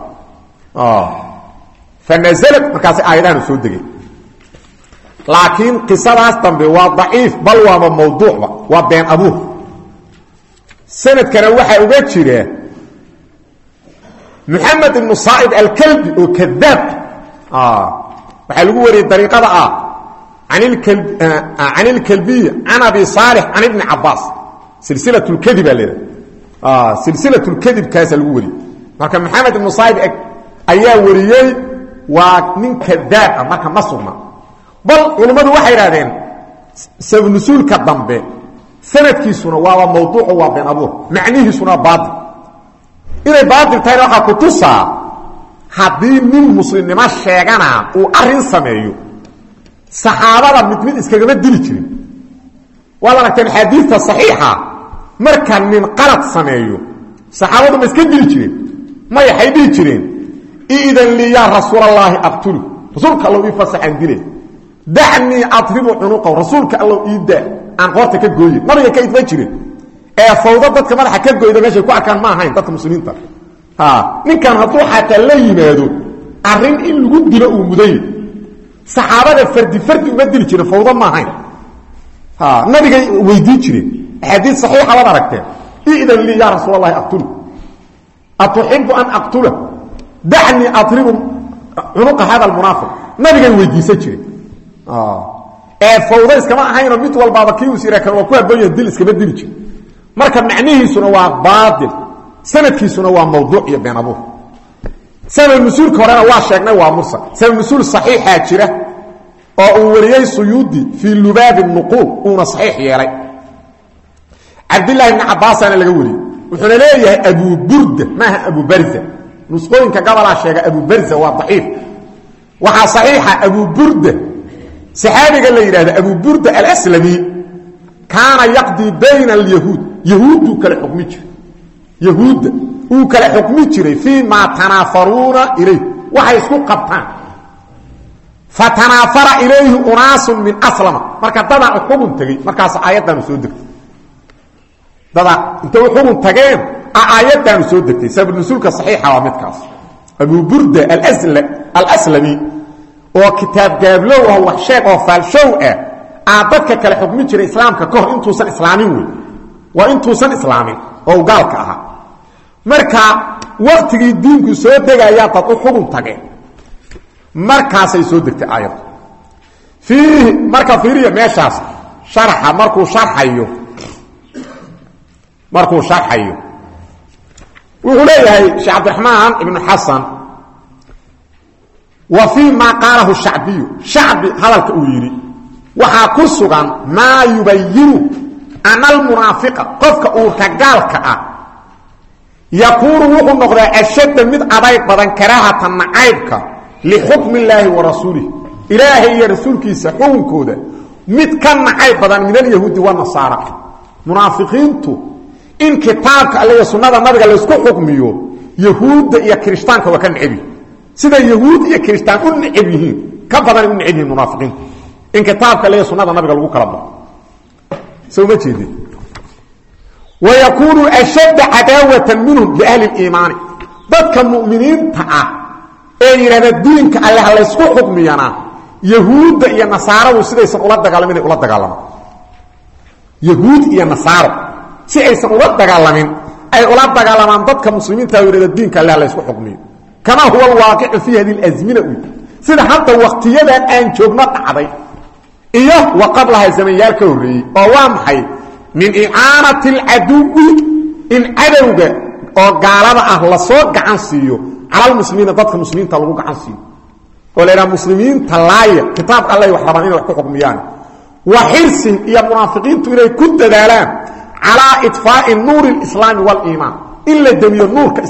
fanazlad markaasi aayadahan soo degay. Laakiin qisadaas dambe waa daciif bal waaba mawduucba waa been abuur. Sanadkana waxaa uga jira muxamed ibnu saaib alkalbi oo kadaab. Waxaa lagu wariyey dariiqada ah. Can ilkalbiy can abi saalix can ibni cabaas silsilat lkadib aa leedahay silsilat lkadibkaasa lagu wariyey marka maxamed ibnu saaib ayaa wariyey waa nin kadaab ah marka ma sugna. Bal culummadu waxay idhahdeen sabnusuulka dambe sanadkiisuna waaba mawduucu waa been abuur macnihiisuna baail inay baail tahayna waxaa ku tusaa haddii nin muslimnimo sheegana uu arrin sameeyo saxaabada mid mid iskagama dili jirin. Waad aragteen xaadiidta saxiixa marka nin qalad sameeyo saxaabadu ma iska dili jireen maya waxay dhihi jireen. Idan lii yaa rasuulallaahi aqtulu rasuulka allow ii fasaxaan dile. Dacnii adribu cunuqaw rasuulka allow ii aan qoorta ka gooye. Nabiga ka idma jirin ee fawdo dadka madaxa ka goyda meeshay ku arkaan ma ahayn dadka muslimiinta. Ninkan hadduu xataa la yimaado arrin in lagu dilo uu muday saxaabada fardi fardi uma dili jiren fawdo ma ahayn. Nabigay weydiin jireen axaadiid saxiixa waad aragteen. Idan lii yaa rasuul allahi aqtulu an aqtula. Dacnii adribu cunuqa hada munaafiq. Nabigay weydiisan jireen ee fawdo iskama ahaynoo mid walbaaba kii us yidha kan waa ku haboonyaha dil iskama dili jir marka macnihiisuna waa baail sanadkiisuna waa mawduuc iyo been abuur sanad mas'uulka horena waa sheegnay waa mursal. Sanad mas'uul saxiixaa jira oo uu wariyey suyuudi fii lubaabi nuquul uuna saxiix yeelay. Cabdillaahi bni cabaasaana laga wariyey wuxuuna leeyahay abu burda maaha abu barza. Nusqooyinka gabalaa sheega abu barza waa daciif. Waxaa saxiixa abu burda. Saxaabiga la yidhahda abu burda alslami kaana yaqdii bayna alyahuud yahuudduu kale xukmi jiray yahuudda uu kale xukmi jiray fii maa tanaafaruuna ilayh. Waxay isku qabtaan. Fatanaafara ilayhi unaasun min aslama. Marka dadaa xugun tegey markaas aayaddaanu soo degtay. Dadaa intay xugun tageen aayaddaanu soo degtay. Sababnusuulka saxiixa waa midkaas. Abu burda alslami oo kitaab gaablow ah wax sheeg oo faalshow ah aa dadka kale xukmi jiray islaamka ka hor intuusan islaamin waa intuusan islaamin oo gaalka ahaa marka waktigii diinku soo degayaa dad u xugun tageen. Markaasay soo degtay aayaddu fiihi marka fiiriya meeshaas sharaxa markuu sharxayo markuu sharxayo wuxuu leeyahay sheekh cabdiraxmaan ibnu xasan wa fii maa qaalahu shacbiyu. Shacbi hadalka uu yidhi waxaa ana almunaafiqa qofka uurka gaalka ah yakuunu wuxuu noqdaa ashadda mid adayg badan karaahatan nacaybka lixukmi illaahi wa rasuulih ilaahay iyo rasuulkiisa xukunkooda mid ka nacayb badan min alyahuudi wanasaara munaafiqiintu in kitaabka alle sunnada nabiga laysku xukmiyo yahuudda iyo kirishtaanka waa ka necbi sida yahuud iyo kiristaan u ka badanay u munaafiqiintu. In kitaabka alle sunnada nabiga lagu kala bao soo ma jeedin wayakuunu ashadda cadaawatan minhum liahli اliimaani dadka mu'miniinta ah ee yidhahda diinka alle ha laysku xukmiyana yahuudda iyo nasaaradu sidaysan ula dagaalamin ay ula dagaalamaan yahuud iyo nasaaro si aysan ula dagaalamin ay ula dagaalamaan dadka muslimiinta yidhahda diinka alle ha laysku xukmiyo kama huwa alwaaqicu fii hadi اlasmina u sida hadda waktiyadan aan joogno dhacday iyo wa qablaha zamanyaal ka horreeyey oo waa maxay? Min icaanati alcaduwi in cadowga oo gaalada ah la soo gacan siiyo. Cala lmuslimiina dadka muslimiinta lagu gacan siiyo. Oo laydhaha muslimiinta laaya. Kitaabka alla wax rabaan inay wax ku xukmiyaan. Wa xirsin iyo munaafiqiintu inay ku dadaalaan calaa idfaa'i nuuri alislaami waaliimaan in la demiyo nuurka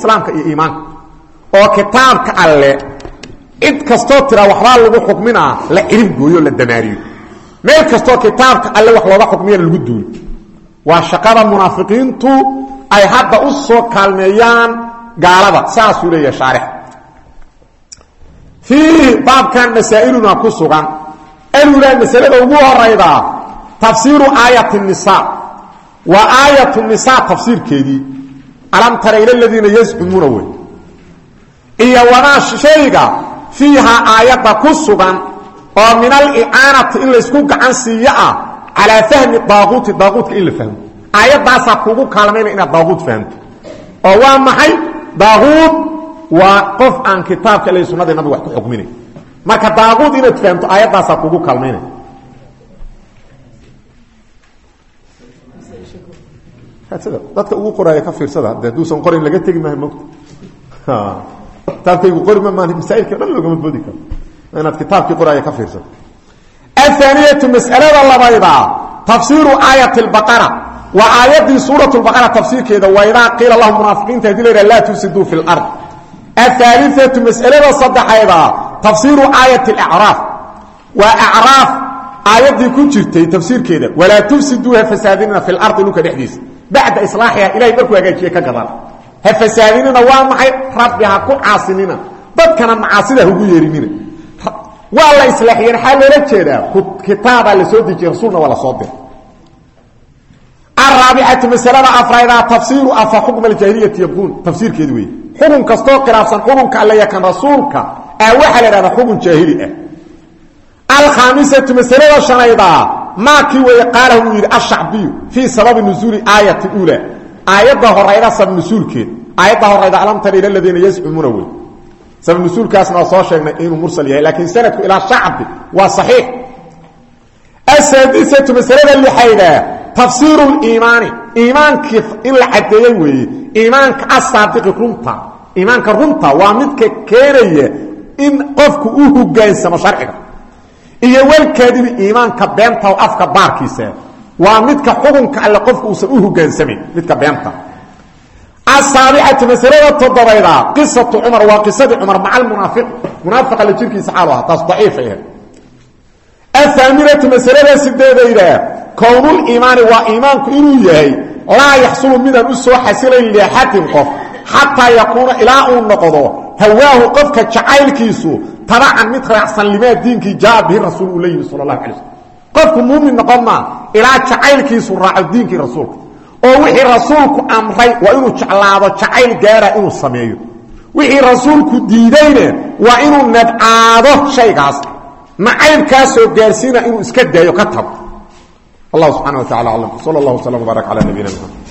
meel kastoo kitaabka alle wax looga xukmiyana lagu duulo waa shaqada munaafiqiintu ay hadda u soo kaalmeeyaan gaalada saasuu leeyahay shaarix. Fiihi baabkan masaa'iluna ku sugan. Alulaa masalada ugu horaydaa tafsiiru aayati nisa waa aayatu nisa tafsiirkeedii. Alam tara ila ladiina yazcumuuna wey. Shayga fiihaa aayadda ku oo min alicaanati in laysku gacan siiyo ah calaa fahmi daaquuti daaquudka in la fahmo. Aayaddaasaa kugu kaalmayna inaad daaquud fahamto. Oo waa maxay? Daaquud waa qof aan kitaabka ila sunada nabig wax ku xukminay. Marka daaquud inaad fahamto aayaddaasaa kugu kaalmayna. Dadka ugu qoraaya ka fiirsada de hadduusan qorayn laga tegi maayo mogta kitaabkaygu qori ma maan masaailka dhan loogama boodi karo inaad kitaabkii qoraaya ka fiirsato. Ahaaniyatu masalada labayda tafsiiru aayat baqara. Waa aayadii suurat baqara tafsiirkeeda waydaa qiila lahum munaafiqiinta haddii la laa tufsiduu fi lard ahaaliatu masalada saddexeeda tafsiiru aayat acraaf waa acraaf aayadii ku jirtay tafsiirkeeda walaa tufsiduu hafasaadinina fi lardi dhulka dhexdiisa. Bacda islaaxiha ilahay markuu hagaajiye ka gadal hafasaadinina waa maxay rabbi ha ku caasinina? Dadkana macaasida hagu yeerinina waa la islaaxiyeen xaa loola jeedaa kitaabaa la soo dejiyey rasuulna waa la soo diray. Araabicatu masalada afraydaa tafsiiru afa xukma aljaahiliyati yabquun tafsiirkeedu wey xukun kastoo khilaafsan xukunka alle iyo kan rasuulka ah waxaa la idhahdaa xukun jaahili ah. Alkhaamisatu masalada shanaydaa maakii weeye qaalahu uu yidhi ashacbiyu fii sababi nusuuli aayati uula. Aayadda horayda sabab nusuulkeed aayadda horayda alam tara ila ladiina yazcumuuna wey sabab nusuulkaasna waa soo sheegnay inuu mursal yahay laakiin sanadku ilaa shacbi waa saxiix. Asaadisatu masalada lixaydaa tafsiiru liimaani iimaankii in la cadeeyey weeye iimaanka asaadiqi runta iimaanka runta waa midka keenaya in qofku u hogaansamo sharciga. Iyo walkaadibi iimaanka beenta afka baarkiisa waa midka xukunka alle qofku uusan u hogaansamayn midka beenta asaabicatu masalada toddobayda qisatu cumar waa qisadii cumar maca almunaafiq munaafiqa la jirkiisa xaalu aha taas daciifay ahayd athaaminatu masalada sideedayda kownuliimaani waa iimaanku inuu yahay laa yaxsulu midaan u soo xasilayn liaxadin qof xataa yakuuna ilaa uu noqdo hawaahu qofka jacaylkiisu tabacan mid raacsan limaa diinkii jaa bihi rasuul uu la yimi sal اlahu alay slm qofku muumin noqon maa ilaa jacaylkiisu raaco diinkii rasuulka oo wixii rasuulku amray waa inuu jeclaado jacayl gaara inuu sameeyo. Wixii rasuulku diidayna waa inuu nabcaado shaygaas. Nacaybkaasoo gaarsiina inuu iska daayo ka tago. Allah subxana wa tacala aclam sal اllah wslm wbaarak calى nabiyina mxamed